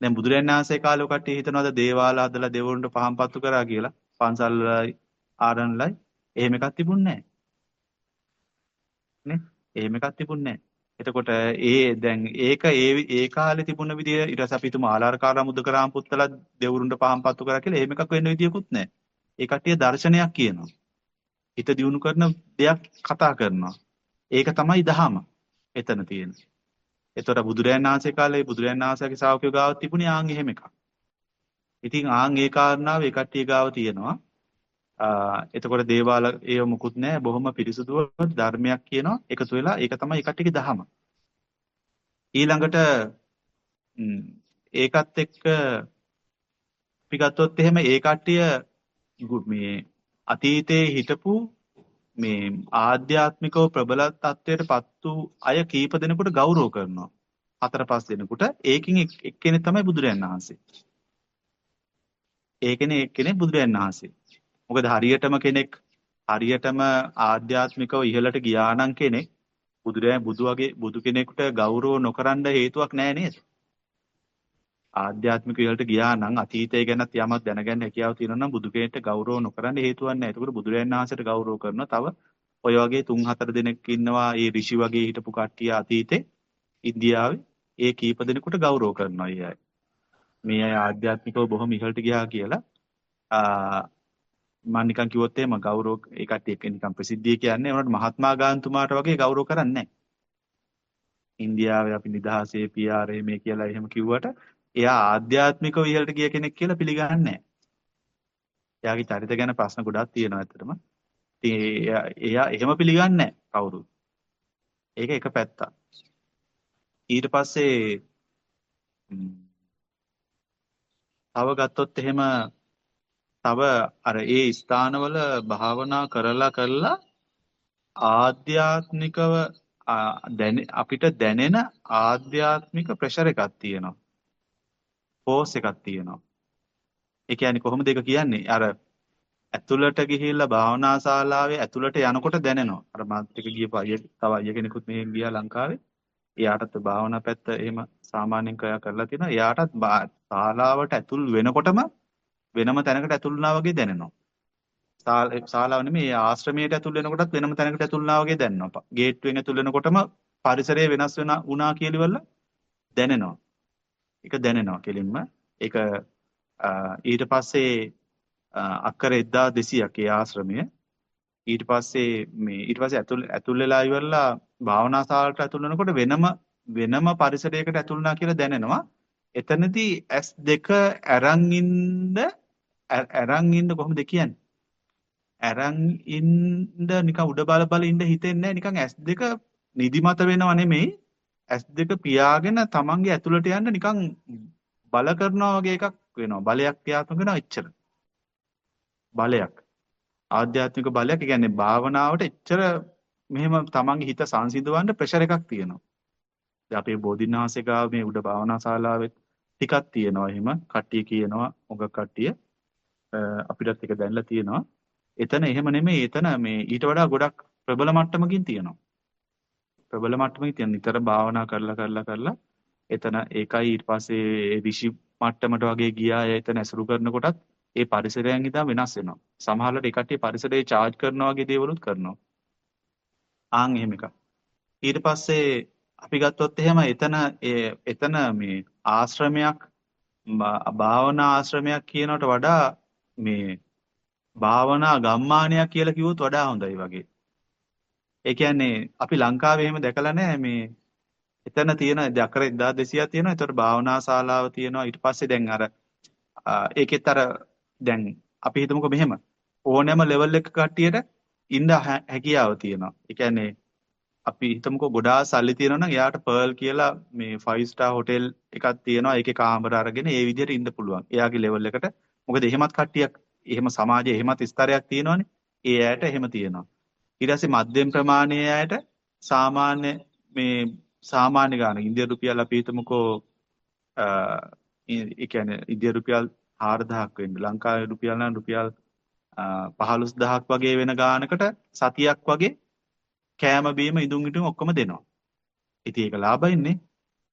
දැන් බුදුරජාණන් වහන්සේ කාලේ කට්ටිය හිතනවාද දේවාල හදලා දෙවිවරුන්ට පහම්පත්තු කරා කියලා. පන්සල් ආරණ්‍යලයි එහෙම එකක් තිබුණේ නැහැ. නේ? එහෙම එකක් තිබුණේ නැහැ. එතකොට ඒ දැන් ඒක ඒ ඒ කාලේ තිබුණ විදිය ඊට පස්සේ අපි තුමු ආලාරකාරා මුද්දකරාම පුත්තලා දෙවුරුන්ට පහම්පත්තු කරා කියලා එහෙම එකක් වෙන්න විදියකුත් නැහැ. ඒ කට්ටිය දර්ශනයක් කියනවා. හිත දියුණු කරන දෙයක් කතා කරනවා. ඒක තමයි දහම. එතන තියෙන. එතකොට බුදුරයන් වහන්සේ කාලේ බුදුරයන් වහන්සේගේ ශ්‍රාවකයෝ ගාව තිබුණේ ආන් එහෙම එකක්. ඉතින් ආන් ඒ කාරණාව ඒ කට්ටිය ගාව තියෙනවා. එතකොට දේවාල ඒව මුකුත් නැහැ. බොහොම පිරිසුදුව ධර්මයක් කියනවා. එකතු වෙලා ඒක තමයි කට්ටියගේ දහම. ඊළඟට ඒකත් එක්ක අපි ගත්තොත් එහෙම ඒ කට්ටිය මේ අතීතයේ හිටපු මේ ආධ්‍යාත්මිකව ප්‍රබල තත්වයටපත් වූ අය කීප දෙනෙකුට ගෞරව කරනවා. හතර පහ දෙනෙකුට. ඒකින් එක්කෙනෙක් තමයි බුදුරයන් වහන්සේ. ඒකනේ එක්කෙනෙක් බුදුරයන් වහන්සේ. මොකද හරියටම කෙනෙක් හරියටම ආධ්‍යාත්මිකව ඉහළට ගියා නම් කෙනෙක් බුදුරජාණන් බුදු වගේ බුදු කෙනෙකුට ගෞරව නොකරන්න හේතුවක් නැහැ නේද? ආධ්‍යාත්මික ඉහළට ගියා නම් අතීතය ගැනත් යමක් දැනගන්න හැකියාව තියෙනවා නම් බුදු කෙනෙක්ට ගෞරව නොකරන්න හේතුවක් නැහැ. ඒකෝට බුදුරජාණන් වහන්සේට ගෞරව කරනවා. තව ඔය වගේ 3-4 දෙනෙක් ඉන්නවා ඒ ඍෂි වගේ හිටපු කට්ටිය අතීතේ ඉන්දියාවේ ඒ කීප දෙනෙකුට ගෞරව කරනවා අය. මේ අය ආධ්‍යාත්මිකව බොහොම ඉහළට ගියා කියලා මම නිකන් කිව්වොත් එහෙම ගෞරව ඒ කට්ටිය එක්ක නිකන් ප්‍රසිද්ධිය කියන්නේ උනට මහත්මා ගාන්තුමාට වගේ ගෞරව කරන්නේ නැහැ. ඉන්දියාවේ අපි නිදහසේ PR මේ කියලා එහෙම කිව්වට එයා ආධ්‍යාත්මිකව ඉහළට ගිය කෙනෙක් කියලා පිළිගන්නේ නැහැ. එයාගේ චරිත ගැන ප්‍රශ්න ගොඩක් තියෙනවා ඇත්තටම. ඉතින් එයා එහෙම පිළිගන්නේ නැහැ කවුරුත්. ඒක එක පැත්තක්. ඊට පස්සේ තව ගත්තොත් එහෙම තව අර ඒ ස්ථානවල භාවනා කරලා කරලා ආධ්‍යාත්මිකව අපිට දැනෙන ආධ්‍යාත්මික ප්‍රෙෂර් එකක් තියෙනවා. ෆෝස් එකක් තියෙනවා. ඒ කියන්නේ කොහොමද ඒක කියන්නේ? අර ඇතුළට ගිහිල්ලා භාවනා ශාලාවේ ඇතුළට යනකොට දැනෙනවා. අර මාත් එක ගියපු අය තව අය කෙනෙකුත් මෙහෙන් ගියා ලංකාවේ. එයාටත් භාවනා පැත්ත එහෙම සාමාන්‍යයෙන් කරලා තියෙනවා. එයාටත් ශාලාවට ඇතුල් වෙනකොටම වෙනම තැනකට ඇතුල් වුණා වගේ දැනෙනවා. ශාලාව නෙමෙයි ආශ්‍රමයට ඇතුල් වෙනකොටත් වෙනම තැනකට ඇතුල් වුණා වගේ දැනෙනවා. ගේට්ටුවෙන් ඇතුල් වෙනකොටම පරිසරය වෙනස් වෙන වුණා කියලා දැනෙනවා. ඒක දැනෙනවා කෙලින්ම. ඒක ඊට පස්සේ අක්කර 1200ක් ඒ ආශ්‍රමය. ඊට පස්සේ මේ ඊට පස්සේ ඇතුල් ඇතුල් වෙලා ඉවරලා භාවනා ශාලාවට ඇතුල් වෙනකොට වෙනම වෙනම පරිසරයකට ඇතුල් වුණා කියලා දැනෙනවා. එතනදී S2 අරන් ඉන්න අරන් ඉන්න කොහොමද කියන්නේ? අරන් ඉන්න නිකන් උඩ බල බල ඉන්න හිතෙන්නේ නිකන් S2 නිදිමත වෙනව නෙමෙයි S2 පියාගෙන තමන්ගේ ඇතුළට යන්න නිකන් බල කරනවා වගේ එකක් වෙනවා. බලයක් ක්‍රියාත්මක වෙනවා එච්චර. බලයක්. ආධ්‍යාත්මික බලයක්. ඒ කියන්නේ භාවනාවට එච්චර මෙහෙම තමන්ගේ හිත සංසිඳවන්න ප්‍රෙෂර් එකක් තියෙනවා. දැන් අපේ බෝධිනාසිකාව මේ උඩ භාවනා ශාලාවෙත් ටිකක් තියෙනවා එහෙම. කට්ටිය කියනවා උග කට්ටිය අපිටත් ඒක දැනලා තියෙනවා. එතන එහෙම නෙමෙයි. එතන මේ ඊට වඩා ගොඩක් ප්‍රබල මට්ටමකින් තියෙනවා. ප්‍රබල මට්ටමකින් තියෙන නිතර භාවනා කරලා කරලා කරලා එතන ඒකයි ඊට පස්සේ ඍෂි මට්ටමට වගේ ගියා අය එතන ඇසුරු කරනකොටත් ඒ පරිසරයන් ඉදා වෙනස් වෙනවා. සමහරවිට ඒ කට්ටිය පරිසරේ charge කරනවා වගේ දේවලුත් කරනවා. ආන් එහෙම එකක්. ඊට පස්සේ අපි ගත්තොත් එහෙම එතන එතන මේ ආශ්‍රමයක් භාවනා ආශ්‍රමයක් කියනවට වඩා මේ භාවනා ගම්මානයක් කියලා කිව්වොත් වඩා හොඳයි වගේ. ඒ කියන්නේ අපි ලංකාවේ එහෙම දැකලා නැහැ මේ එතන තියෙන අකර 1200ක් තියෙනවා. ඒතකොට භාවනා ශාලාව තියෙනවා. ඊට පස්සේ දැන් අර ඒකෙත් අර දැන් අපි හිතමුකෝ මෙහෙම ඕනෑම ලෙවල් එක කට්ටියට ඉන්න හැකියාව තියෙනවා. ඒ කියන්නේ අපි හිතමුකෝ ගොඩාක් සල්ලි තියෙනවා නම් එයාට පර්ල් කියලා මේ 5 star hotel එකක් තියෙනවා. ඒකේ කාමර අරගෙන ඒ විදිහට ඉන්න පුළුවන්. එයාගේ ලෙවල් එකට. මොකද එහෙමත් කට්ටියක් එහෙම සමාජයේ එහෙමත් ස්තරයක් තියෙනවනේ. ඒ ඇයට එහෙම තියෙනවා. ඊට පස්සේ මධ්‍යම ප්‍රමාණයේ ඇයට සාමාන්‍ය මේ සාමාන්‍ය ගාන ඉන්දිය රුපියල් අපි හිතමුකෝ ඒ කියන්නේ ඉන්දිය රුපියල් 4000ක් වෙන්න ලංකාවේ රුපියල් නම් රුපියල් 15000ක් වගේ වෙන ගානකට සතියක් වගේ කෑම බීම ඉදුම් ඉදුම් ඔක්කොම දෙනවා. ඉතින් ඒක ලාභයින්නේ.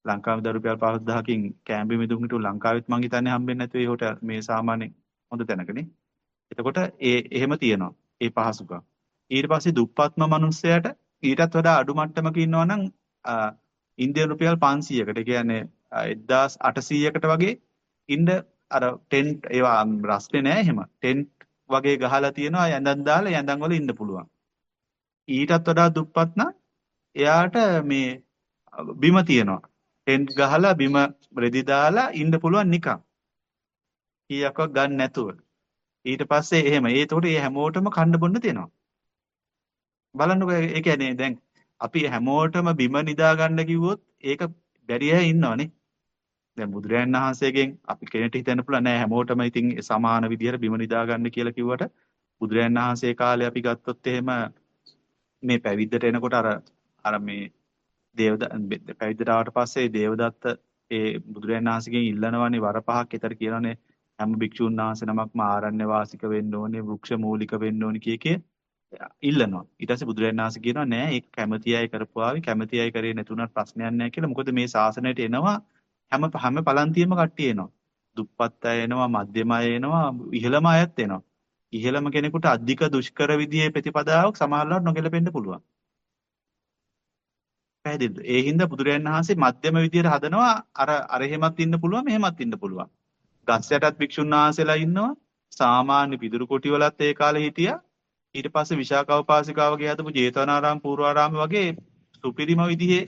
ලංකාවේ ද රුපියල් 15000කින් කෑම බීම ඉදුම් ඉදුම් ලංකාවෙත් මං හිතන්නේ හම්බෙන්නේ නැතුව ඒ හොටල් මේ සාමාන්‍ය හොඳ තැනකනේ. එතකොට ඒ එහෙම තියෙනවා. ඒ පහසුකම්. ඊට පස්සේ දුප්පත්ම මිනිස්සයාට ඊටත් වඩා අඩු මට්ටමක ඉන්නවා නම් ඉන්දියන් රුපියල් 500කට කියන්නේ 1800කට වගේ ඉන්න අර ටෙන්ට් ඒවා රස්නේ නෑ එහෙම ටෙන්ට් වගේ ගහලා තියෙනවා යඳන් දාලා යඳන් වල ඉන්න පුළුවන් ඊටත් වඩා දුප්පත් නම් එයාට මේ බිම තියෙනවා. ටෙන්ට් ගහලා බිම රෙදි දාලා ඉන්න පුළුවන් නිකන්. කීයක්වත් ගන්න නැතුව. ඊට පස්සේ එහෙම. ඒ එතකොට මේ හැමෝටම කන්න බොන්න තියෙනවා. බලන්නකෝ ඒ කියන්නේ දැන් අපි හැමෝටම බිම නිදා ගන්න කිව්වොත් ඒක බැරි අය ඉන්නවනේ. දැන් බුදුරයන් වහන්සේගෙන් අපි කෙනෙක්ට හිතන්න පුළුවන් නෑ හැමෝටම ඉතින් සමාන විදියට බිම නිදා ගන්න කියලා කිව්වට බුදුරයන් වහන්සේ කාලේ අපි ගත්තොත් එහෙම මේ පැවිද්දට එනකොට අර අර මේ දේවද පැවිද්දට ආවට පස්සේ දේවදත්ත ඒ බුදුරයන් වහන්සේගෙන් ඉල්ලනවනේ වර පහක් ඊතර කියනවනේ හැම භික්ෂුන් වහන්සේ නමක්ම ආරණ්‍ය වාසික වෙන්න ඕනේ වෘක්ෂ මූලික වෙන්න ඕනේ කිය කී ඉල්ලනවා. ඊට පස්සේ බුදුරජාණන් වහන්සේ කියනවා නෑ ඒක කැමැති අය කරපුවාවි කැමැති අය කරේ නැතුණත් ප්‍රශ්නයක් නෑ කියලා. මොකද මේ ශාසනයට එනවා හැම හැම පලන්තියෙම කට්ටිය එනවා. දුප්පත් අය එනවා, මධ්‍යම අය එනවා, ඉහළම අයත් එනවා. ඉහළම කෙනෙකුට අධික දුෂ්කර විදිහේ ප්‍රතිපදාවක් සමහරවිට නොගැලපෙන්න පුළුවන්. පැහැදිලිද? ඒ හින්දා බුදුරජාණන් වහන්සේ මධ්‍යම විදියට හදනවා අර අර එහෙමත් ඉන්න පුළුවන් මෙහෙමත් ඉන්න පුළුවන්. ගස් යටත් භික්ෂුන් වහන්සේලා ඉන්නවා. සාමාන්‍ය පිදුරු කොටි වලත් ඒ කාලේ හිටියා. ඊට පස්සේ විශාකව පාසිකාවගේ හදපු ජේතවනාරාම පූර්වාරාම වගේ සුපිරිම විදිහේ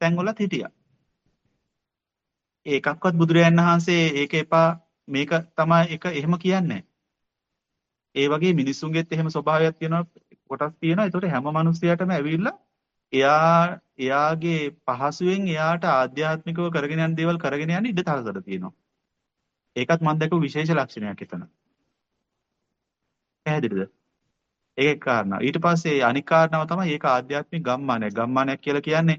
තැන්වලත් හිටියා. ඒකක්වත් බුදුරයන් වහන්සේ ඒක එපා මේක තමයි එක එහෙම කියන්නේ ඒ වගේ මිනිස්සුන්ගෙත් එහෙම ස්වභාවයක් තියෙනවා කොටස් තියෙනවා. ඒතකොට හැම මිනිස්සයාටම ඇවිල්ලා එයා එයාගේ පහසුවෙන් එයාට ආධ්‍යාත්මිකව කරගෙන යන දේවල් කරගෙන යන්න ඉඩ තලසලා තියෙනවා. ඒකත් මම දැකපු විශේෂ ලක්ෂණයක් එතන. පැහැදිලිද? ඒක කාරණා. ඊට පස්සේ අනික් කාරණාව තමයි ඒක ආධ්‍යාත්මික ගම්මානයක්. ගම්මානයක් කියලා කියන්නේ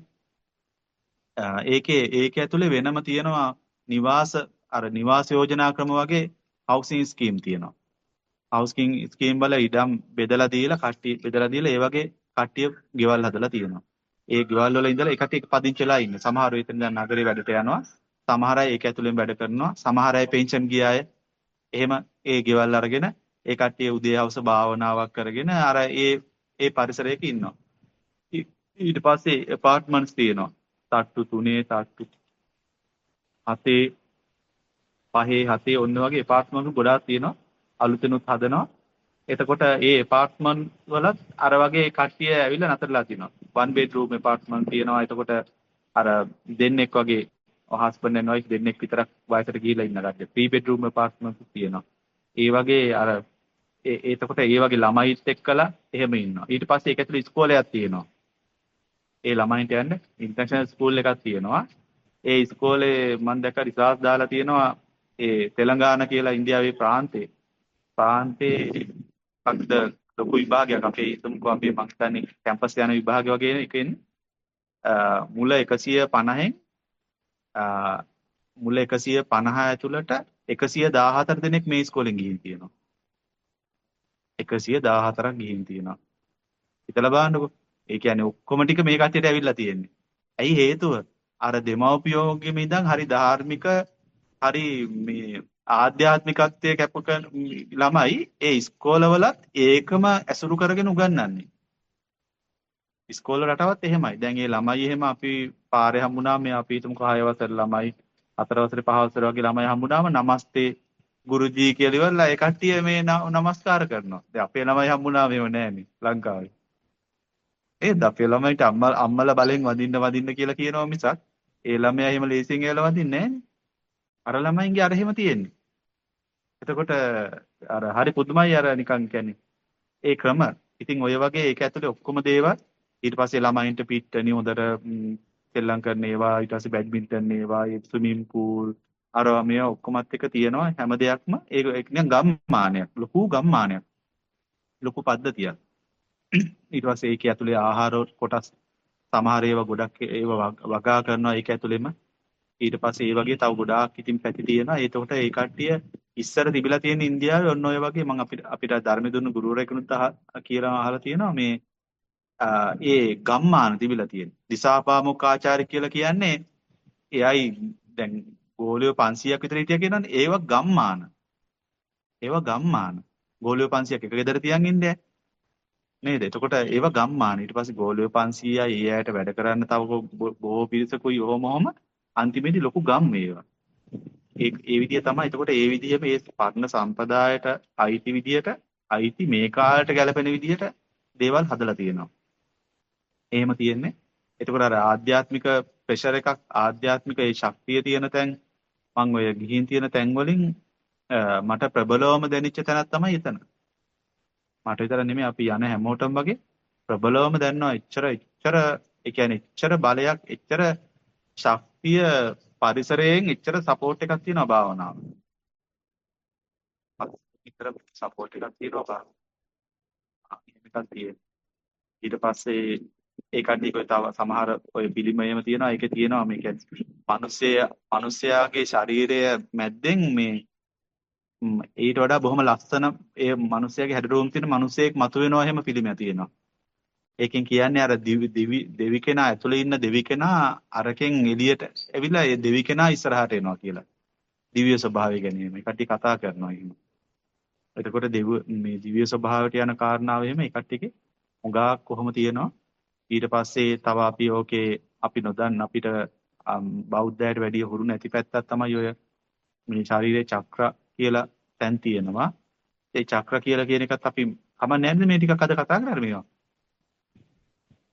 ඒකේ ඒක ඇතුලේ වෙනම තියෙනවා නිවාස අර නිවාස යෝජනා ක්‍රම වගේ හවුසින් ස්කීම් තියෙනවා. හවුසින් ස්කීම් වල ඉඩම් බෙදලා දීලා කට්ටිය බෙදලා දීලා ඒ වගේ කට්ටිය ගෙවල් හදලා තියෙනවා. ඒ ගෙවල් වල ඉඳලා එකට එක පදිංචිලා ඉන්නේ. සමහර වෙලෙන් දැන් නගරේ වැඩට යනවා. සමහර අය ඒක ඇතුලෙන් වැඩ කරනවා. සමහර අය පෙන්ෂන් ගිය අය එහෙම ඒ ගෙවල් අරගෙන ඒ කට්ටිය උදේ හවස භාවනාවක් කරගෙන අර ඒ ඒ පරිසරයක ඉන්නවා. ඊට පස්සේ ඇපාර්ට්මන්ට්ස් තියෙනවා. තට්ටු තුනේ තට්ටු 7 පහේ හතේ ඔන්න වගේ එපාර්ට්මන්ට් ගොඩාක් තියෙනවා අලුතෙනුත් හදනවා. එතකොට ඒ එපාර්ට්මන්ට් වලත් අර වගේ කට්ටිය ඇවිල්ලා නතරලා තියෙනවා. වන් බෙඩ්රූම් එපාර්ට්මන්ට් තියෙනවා. එතකොට අර දෙන්නෙක් වගේ හස්බන්ඩ් ඇන්ඩ් වයිෆ් දෙන්නෙක් විතරක් වයසට ගිහිලා ඉන්න කට්ටිය. ප්‍රී බෙඩ්රූම් එපාර්ට්මන්ට් තියෙනවා. ඒ වගේ අර එතකොට ඒ වගේ ළමයිත් එක්කලා එහෙම ඉන්නවා. ඊට පස්සේ ඒක ඇතුළේ ඉස්කෝලයක් තියෙනවා. ඒ ළමයින්ට යන්න ඉන්ටර්නැෂනල් ස්කූල් එකක් තියෙනවා. ඒ ඉස්කෝලේ මම දැක්ක රිසර්ච් දාලා තියෙනවා ඒ තෙලංගාන කියලා ඉන්දියාවේ ප්‍රාන්තේ. ප්‍රාන්තේ අක්ද ලොකු විභාගයක් අපේ හිතමුකෝ අපේ මං හිතන්නේ කැම්පස් යන විභාගය වගේ එකෙන්. මුල 150න් මුල 150 ඇතුළට 114 දෙනෙක් මේ ඉස්කෝලෙන් ගිහින් තියෙනවා. 114ක් ගිහින් තියෙනවා. හිතලා බලන්නකෝ. ඒ කියන්නේ ඔක්කොම ටික මේ කට්ටියට ඇවිල්ලා තියෙන්නේ. ඇයි හේතුව? අර දෙමව්පියෝගෙම ඉඳන් හරි ධාර්මික හරි මේ ආධ්‍යාත්මිකත්වයේ කැපක ළමයි ඒ ඉස්කෝලවලත් ඒකම ඇසුරු කරගෙන උගන්වන්නේ. ඉස්කෝල රටවත් එහෙමයි. දැන් ඒ ළමයි එහෙම අපි පාරේ හම්බුනාම මේ අපි හිතමු 6 වසර ළමයි 4 වසරේ 5 වසරේ වගේ ළමයි හම්බුනාම නමස්තේ ගුරුජී කියලා ඉවරලා ඒ කට්ටිය මේ නමස්කාර කරනවා. දැන් අපේ ළමයි හම්බුනාම එහෙම නෑනේ ලංකාවේ. ඒත් අපේ ළමයිට අම්මා අම්මලා බලෙන් වදින්න වදින්න කියලා කියනවා මිසක් ඒ ළමයා එහෙම ලේසියෙන් ඒවල වදින්නේ නෑනේ. අර ළමයින්ගේ අර එහෙම තියෙන්නේ. එතකොට අර හරි පුදුමයි අර නිකන් කියන්නේ. ඒ ක්‍රම. ඉතින් ඔය වගේ ඒක ඇතුලේ ඔක්කොම දේවල් ඊට පස්සේ ළමයින්ට පිට්ටනි හොඳට සෙල්ලම් කරන ඒවා ඊට පස්සේ බැඩ්මින්ටන් ඒවා ඒ ස්විමින් pool අරවා මේවා ඔක්කොමත් එක තියෙනවා හැම දෙයක්ම. ඒක නිකන් ගම්මානයක් ලොකු ගම්මානයක්. ලොකු පද්ධතියක්. ඊට පස්සේ ඒකේ ඇතුලේ ආහාර කොටස් සමහර ඒවා ගොඩක් ඒවා වගා කරනවා. ඒක ඇතුලේම ඊට පස්සේ ඒ වගේ තව ගොඩාක් ඉතින් පැති තියෙනවා. ඒතකොට ඒ කට්ටිය ඉස්සර තිබිලා තියෙන ඉන්දියාවේ ඔන්න ඔය වගේ මම අපිට අපිට ධර්ම දුන්න ගුරුවරයෙකුනුත් කියලා අහලා තියෙනවා මේ ඒ ගම්මාන තිබිලා තියෙන දිසාපාමුක් ආචාර්ය කියලා කියන්නේ එයයි දැන් ගෝලියෝ 500ක් විතර හිටියා කියනවනේ ඒව ගම්මාන ඒව ගම්මාන ගෝලියෝ 500ක් එක ගෙදර තියන් ඉන්නේ නේද? එතකොට ඒව ගම්මාන. ඊට පස්සේ ගෝලියෝ 500යි ඒ අයට වැඩ කරන්න තව බොහෝ පිරිසකුයි ඔහොම ඔහොම අන්තිමේදී ලොකු ගම් ඒවා. ඒ ඒ විදිය තමයි. එතකොට ඒ විදිය මේ පරණ සම්ප්‍රදායට අයිති විදියට අයිති මේ කාලයට ගැලපෙන විදියට දේවල් හදලා තියෙනවා. එහෙම තියෙන්නේ. එතකොට අර ආධ්‍යාත්මික ප්‍රෙෂර් එකක් ආධ්‍යාත්මික ඒ ශක්තිය තියෙන තැන් මම ඔය ගිහින් තියෙන තැන් වලින් මට ප්‍රබලවම දැනෙච්ච තැනක් තමයි එතන. මට විතර නෙමෙයි අපි යන හැමෝටම වගේ ප්‍රබලවම දැනනවා එච්චර එච්චර ඒ කියන්නේ එච්චර බලයක් එච්චර ශක්තිය පරිසරයෙන් එච්චර සපෝට් එකක් තියෙනවා භාවනාව. ඉතර සපෝට් එකක් තියෙනවා භාවනාව. එකක් තියෙනවා. ඊට පස්සේ ඒ කඩේ කොයි තව සමහර ඔය පිළිමයම තියෙනවා ඒකේ තියෙනවා මේ කියන්නේ මිනිස්සය මිනිස්යාගේ ශරීරය මැද්දෙන් මේ ඊට වඩා බොහොම ලස්සන ඒ මිනිස්යාගේ හැඩරුවම් තියෙන මිනිසෙක් මතුවෙනවා එහෙම පිළිමයක් තියෙනවා. ඒකෙන් කියන්නේ අර දිවි දෙවි කෙනා ඇතුලේ ඉන්න දෙවි කෙනා අරකින් එළියට ඇවිල්ලා ඒ දෙවි කෙනා ඉස්සරහට එනවා කියලා. දිව්‍ය ස්වභාවය ගැනීම. ඒ කට්ටිය කතා කරනවා එහෙම. එතකොට දෙව මේ දිව්‍ය ස්වභාවයට යන කාරණාව එහෙම ඒ කට්ටියගේ උගාක් කොහොම තියෙනවා. ඊට පස්සේ තව අපි ඕකේ අපි නොදන්න අපිට බෞද්ධයට වැඩිය හුරු නැති පැත්තක් තමයි ඔය මේ ශරීරයේ චක්‍ර කියලා තැන් තියෙනවා. ඒ චක්‍ර කියලා කියන එකත් අපි කමන්නේ නැද්ද මේ ටිකක් අද කතා කරන්නේ මේවා?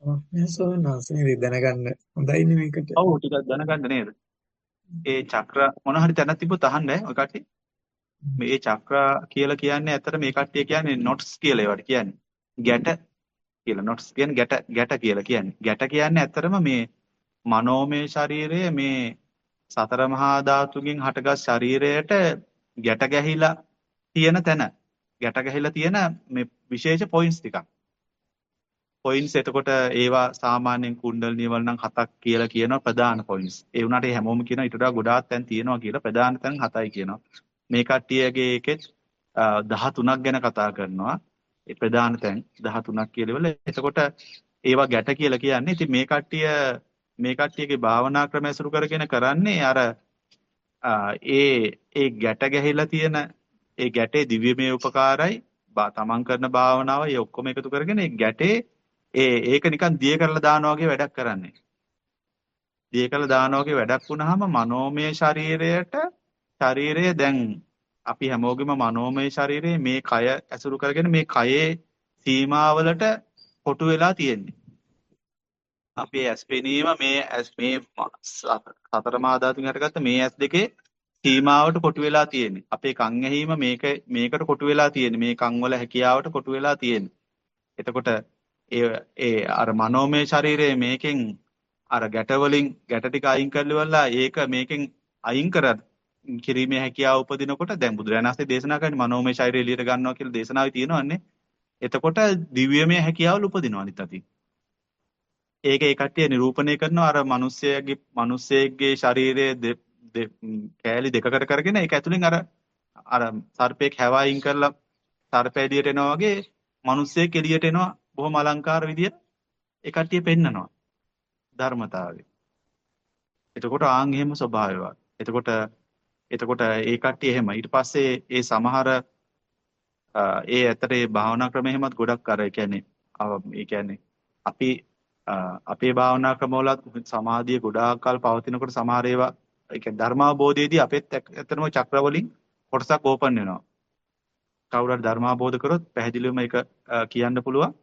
මේ සෝනහසේ දැනගන්න හොඳයිනේ මේකට. ඔව් ටිකක් දැනගන්න නේද? ඒ චක්‍ර මොන හරි තැනක් තිබ්බොත් අහන්න ඔය කට්ටිය. මේ චක්‍ර කියලා කියන්නේ ඇත්තට මේ කට්ටිය කියන්නේ නොට්ස් කියලා ඒවට කියන්නේ. ගැට කියලා නොට්ස් කියන්නේ ගැට ගැට කියලා කියන්නේ. ගැට කියන්නේ ඇත්තටම මේ මනෝමය ශරීරයේ මේ සතර මහා ධාතුගෙන් හටගත් ශරීරයට ගැට ගැහිලා තියෙන තැන ගැට ගැහිලා තියෙන මේ විශේෂ පොයින්ට්ස් ටිකක්. පොයින්ට්ස් එතකොට ඒවා සාමාන්‍යයෙන් කුණ්ඩලිනිය වල නම් හතක් කියලා කියනවා ප්‍රධාන පොයින්ට්ස්. ඒ වුණාට හැමෝම කියනවා ඊට වඩා ගොඩාක් තැන් තියෙනවා කියලා ප්‍රධාන තැන් හතයි කියනවා. මේ කට්ටියගේ එකෙත් 13ක් ගැන කතා කරනවා. ඒ ප්‍රධාන තැන් 13ක් කියලාවල එතකොට ඒවා ගැට කියලා කියන්නේ. ඉතින් මේ කට්ටිය මේ කට්ටියගේ භාවනා ක්‍රම ඇසුරු කරගෙන කරන්නේ අර ඒ ඒ ගැට ගැහිලා තියෙන ඒ ගැටේ දිව්‍යමය උපකාරයි තමන් කරන භාවනාව ඒ ඔක්කොම එකතු කරගෙන ඒ ගැටේ ඒ ඒක නිකන් දිය කරලා දානවා වගේ වැඩක් කරන්නේ. දිය කළ දානවා වගේ වැඩක් වුණාම මනෝමය ශරීරයට ශරීරය දැන් අපි හැමෝගෙම මනෝමය ශරීරයේ මේ කය ඇසුරු කරගෙන මේ කයේ සීමාවලට කොටු වෙලා තියෙන්නේ. අපේ ඇස් පෙනීම මේ ඇස් මේ සතර මහා ධාතුන් හටගත්ත මේ ඇස් දෙකේ සීමාවට කොටු වෙලා තියෙන්නේ. අපේ කන් ඇහිම මේක මේකට කොටු වෙලා තියෙන්නේ. මේ කන් වල හැකියාවට කොටු වෙලා තියෙන්නේ. එතකොට ඒ ඒ අර මනෝමය ශරීරයේ මේකෙන් අර ගැට වලින් ගැට ටික අයින් කරලා ඒක මේකෙන් අයින් කර කිරීමේ හැකියාව උපදිනකොට දැන් බුදුරජාණන් වහන්සේ දේශනා කරන්නේ මනෝමය ශරීරය එළියට ගන්නවා කියලා දේශනාවේ තියෙනවන්නේ. එතකොට දිව්‍යමය හැකියාවල උපදිනවා අනිත් අතින්. ඒක ඒ කට්ටිය නිරූපණය කරනවා අර මිනිස්සයාගේ මිනිස්සෙගේ ශරීරයේ කෑලි දෙකකට කරගෙන ඒක ඇතුලෙන් අර අර සර්පෙක් හැවයින් කරලා සර්ප එළියට එනවා වගේ මිනිස්සෙක් එළියට එනවා බොහොම අලංකාර විදියට ඒ කට්ටිය පෙන්නනවා ධර්මතාවය. එතකොට ආන් එහෙම ස්වභාවයවත්. එතකොට එතකොට ඒ කට්ටිය එහෙම ඊට පස්සේ ඒ සමහර ඒ ඇත්තට ඒ භාවනා ක්‍රම එහෙමත් ගොඩක් අර කියන්නේ ඒ කියන්නේ අපි අපේ භාවනා ක්‍රමවලත් සමාධිය ගොඩාක් කල් පවතිනකොට සමහර ඒවා ඒ කියන්නේ ධර්මාබෝධයේදී අපෙත් ඇත්තටම චක්‍ර වලින් කොටසක් ඕපන් වෙනවා. කවුරු හරි ධර්මාබෝධ කරොත් පැහැදිලිවම ඒක කියන්න පුළුවන්.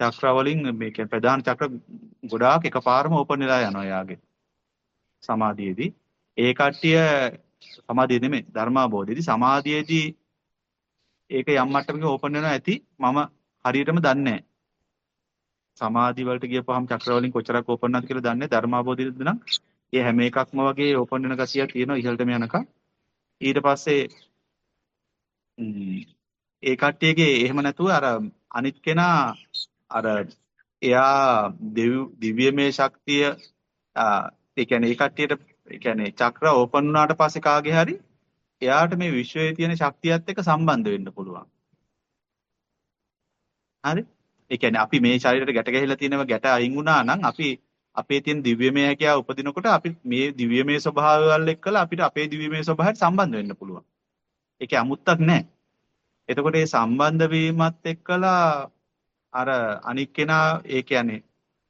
චක්‍ර වලින් මේ කියන්නේ ප්‍රධාන චක්‍ර ගොඩාක් එකපාරම ඕපන් වෙලා යනවා යාගේ. සමාධියේදී ඒ කට්ටිය සමාධිය නෙමෙයි ධර්මාබෝධයේදී සමාධියේදී ඒක යම් මට්ටමක ඕපන් වෙනවා ඇති මම හරියටම දන්නේ නැහැ. සමාධි වලට ගියපුවාම චක්‍ර වලින් කොච්චරක් ඕපන් වෙනවද කියලා දන්නේ ධර්මාබෝධයේදී නම් ඒ හැම එකක්ම වගේ ඕපන් වෙන ගතියක් තියෙනවා ඉහළටම යනකම්. ඊට පස්සේ ඒ කට්ටියගේ එහෙම නැතුව අර අනිත් කෙනා අර එයා දිව්‍යමය ශක්තිය ඒ කියන්නේ ඒ කට්ටියට ඒ කියන්නේ චක්‍ර ඕපන් වුණාට පස්සේ කාගේ හරි එයාට මේ විශ්වයේ තියෙන ශක්තියත් එක්ක සම්බන්ධ වෙන්න පුළුවන්. හරි? ඒ කියන්නේ අපි මේ ශරීරයට ගැට ගැහිලා තියෙනව ගැට අයින් වුණා නම් අපි අපේ තියෙන දිව්‍යමය හැකියාව උපදිනකොට අපි මේ දිව්‍යමය ස්වභාවවල එක්කලා අපිට අපේ දිව්‍යමය ස්වභාවයට සම්බන්ධ වෙන්න පුළුවන්. ඒකේ අමුත්තක් නැහැ. එතකොට මේ සම්බන්ධ වීමත් එක්කලා අර අනික් කෙනා ඒ කියන්නේ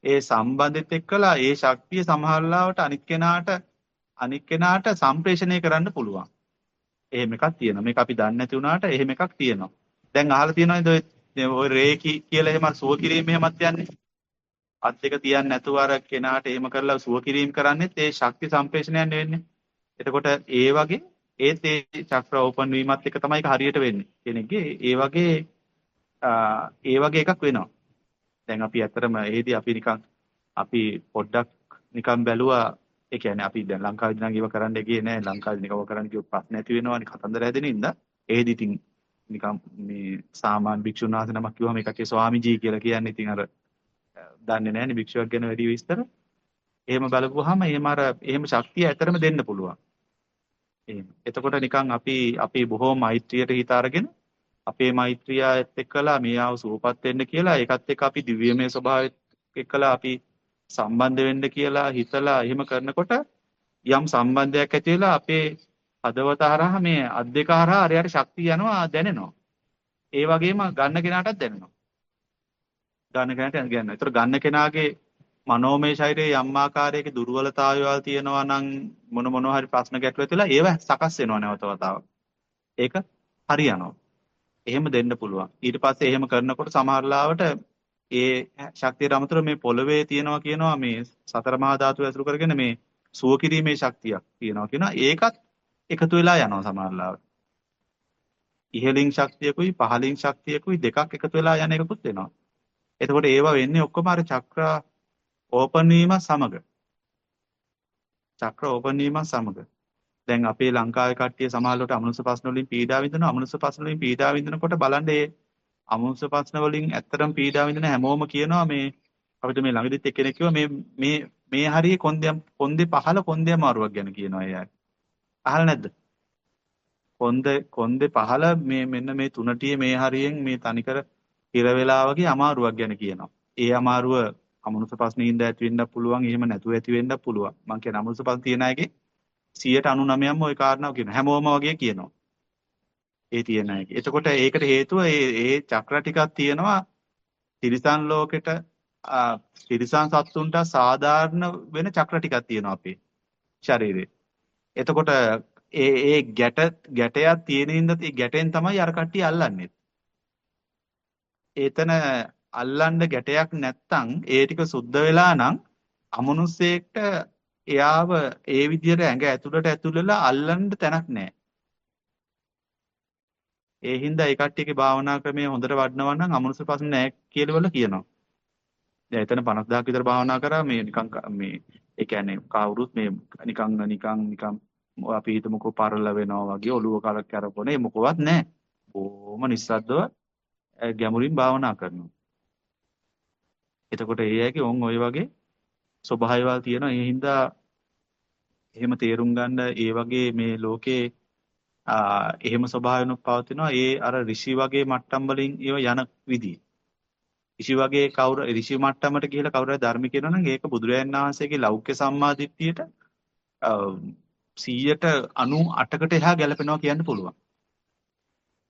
ඒ සම්බන්ධෙත් එක්කලා ඒ ශක්තිය සමහරලාවට අනික් කෙනාට අනික් කෙනාට සම්ප්‍රේෂණය කරන්න පුළුවන්. එහෙම එකක් තියෙනවා. මේක අපි දන්නේ නැති වුණාට එහෙම එකක් තියෙනවා. දැන් අහලා තියෙනවද ඔය රේකි කියලා එහෙම සුව කිරීම එහෙමත් යන්නේ? අත් දෙක තියන්නේ නැතුව අර කෙනාට එහෙම කරලා සුව කිරීම කරන්නේත් ඒ ශක්ති සම්ප්‍රේෂණයක් වෙන්නේ. එතකොට ඒ වගේ ඒත් ඒ චක්‍ර ඕපන් වීමත් එක තමයි ඒක හරියට වෙන්නේ. කෙනෙක්ගේ ඒ වගේ ඒ වගේ එකක් වෙනවා. දැන් අපි ඇත්තටම එහෙදි අපි නිකන් අපි පොඩ්ඩක් නිකන් බැලුවා ඒ කියන්නේ අපි දැන් ලංකාවේදී නම් ඒව කරන්න ගියේ නෑ ලංකාවේදී නිකව කරන්න කිව්වොත් ප්‍රශ්න ඇති වෙනවානේ කතන්දර හැදෙන ඉඳ එහෙදි ඉතින් නිකන් මේ සාමාන්‍ය භික්ෂුන් වහන්සේ නමක් කිව්වම ඒකේ ස්වාමීජී කියලා කියන්නේ ඉතින් අර දන්නේ නැහැනේ භික්ෂුවක් ගැන වැඩි විස්තර. එහෙම බලපුවාම එහෙම අර එහෙම ශක්තිය ඇතරම දෙන්න පුළුවන්. එහෙම. එතකොට නිකන් අපි අපි බොහෝ මෛත්‍රියට හිත අරගෙන අපේ මෛත්‍රියත් එක්කලා මේ ආව සූපත් වෙන්න කියලා ඒකත් එක්ක අපි දිව්‍යමය ස්වභාවයත් එක්කලා අපි සම්බන්ධ වෙන්න කියලා හිතලා එහෙම කරනකොට යම් සම්බන්ධයක් ඇති වෙලා අපේ හදවත හරහා මේ අත් දෙක හරහා අරයට ශක්තිය යනවා දැනෙනවා. ඒ වගේම ගන්න කෙනාටත් දැනෙනවා. ගන්න කෙනාට ගන්නවා. ඒතර ගන්න කෙනාගේ මනෝමය ශරීරයේ යම් ආකාරයක දුර්වලතාවයවල් තියෙනවා නම් මොන මොනවා හරි ප්‍රශ්න ගැටලු ඇතිලා ඒව සකස් වෙනවා නැවත වතාවක්. ඒක හරියනවා. එහෙම දෙන්න පුළුවන්. ඊට පස්සේ එහෙම කරනකොට සමහරලාවට ඒ ශක්තියට අමතරව මේ පොළවේ තියනවා කියනවා මේ සතර මහා ධාතු ඇසුරු කරගෙන මේ සුව කිරීමේ ශක්තියක් තියෙනවා කියනවා. ඒකත් එකතු වෙලා යනවා සමහරලාවට. ඉහළින් ශක්තියකුයි පහළින් ශක්තියකුයි දෙකක් එකතු වෙලා යන එකකුත් වෙනවා. එතකොට ඒවා වෙන්නේ ඔක්කොම අර චක්‍ර ඕපන් වීම සමග. චක්‍ර ඕපන් වීම සමග. දැන් අපේ ලංකාවේ කට්ටිය සමහරවිට අමනුෂ්‍ය ප්‍රශ්න වලින් පීඩා විඳිනවා. අමනුෂ්‍ය ප්‍රශ්න වලින් පීඩා විඳිනකොට බලන්න ඒ අමනුෂ්‍ය ප්‍රශ්න වලින් ඇත්තටම පීඩා විඳින හැමෝම කියනවා මේ අපිට මේ ළඟදිත් එක්කෙනෙක් කිව්වා මේ මේ මේ හරිය කොන්දේ කොන්දේ පහල කොන්දේ අමාරුවක් ගැන කියනවා එයා. අහලා නැද්ද? කොන්ද කොන්දේ පහල මේ මෙන්න මේ තුනටියේ මේ හරියෙන් මේ තනිකර හිර වෙලා වගේ අමාරුවක් ගැන කියනවා. ඒ අමාරුව අමනුෂ්‍ය ප්‍රශ්නින්ද ඇති වෙන්නත් පුළුවන් එහෙම නැතුව ඇති වෙන්නත් පුළුවන්. මං කියන අමනුෂ්‍ය ප්‍රශ්න තියන අයගේ 99%ම ওই කාරණාව කියනවා. හැමෝම වගේ කියනවා. ඒ තියෙන අයගේ. එතකොට ඒකට හේතුව ඒ ඒ චක්‍ර ටිකක් තියෙනවා තිරිසන් ලෝකෙට තිරිසන් සත්තුන්ට සාධාරණ වෙන චක්‍ර ටිකක් තියෙනවා අපේ ශරීරේ. එතකොට ඒ ඒ ගැට ගැටයක් තියෙන ඉඳ ගැටෙන් තමයි අර කට්ටිය අල්ලන්නේ. ඒතන අල්ලන්න ගැටයක් නැත්තම් ඒ ටික සුද්ධ වෙලා නම් අමනුස්සයෙක්ට එයාව ඒ විදිහට ඇඟ ඇතුළට ඇතුල් වෙලා අල්ලන්න තැනක් නැහැ. ඒ හින්දා ඒ කට්ටියගේ භාවනා ක්‍රමය හොඳට වඩනවා නම් අමනුෂ්‍ය ප්‍රශ්න නැහැ කියලා වල කියනවා. දැන් එතන 50000ක් විතර භාවනා කරා මේ නිකන් මේ ඒ කියන්නේ කවුරුත් මේ නිකන් නිකන් නිකන් අපි හිතමුකෝ පරල වෙනවා වගේ ඔළුව කලක් කරපොනේ මොකවත් නැහැ. බොහොම නිස්සද්දව ගැඹුරින් භාවනා කරනවා. එතකොට ඒ ඇගේ ඔන් ওই වගේ ස්වභාවයවල් තියෙනවා. ඒ හින්දා එහෙම තේරුම් ගන්න ඒ වගේ මේ ලෝකේ එහෙම ස්වභාවයනුත් පවතිනවා. ඒ අර ඍෂි වගේ මට්ටම් වලින් ඒව යන විදිය. රිෂි වගේ කවුරු රිෂි මට්ටමට ගිහිලා කවුරු හරි ධර්ම කියනවා නම් ඒක බුදුරජාණන් වහන්සේගේ ලෞක්‍ය සම්මාදිට්ඨියට 198කට එහා ගැලපෙනවා කියන්න පුළුවන්.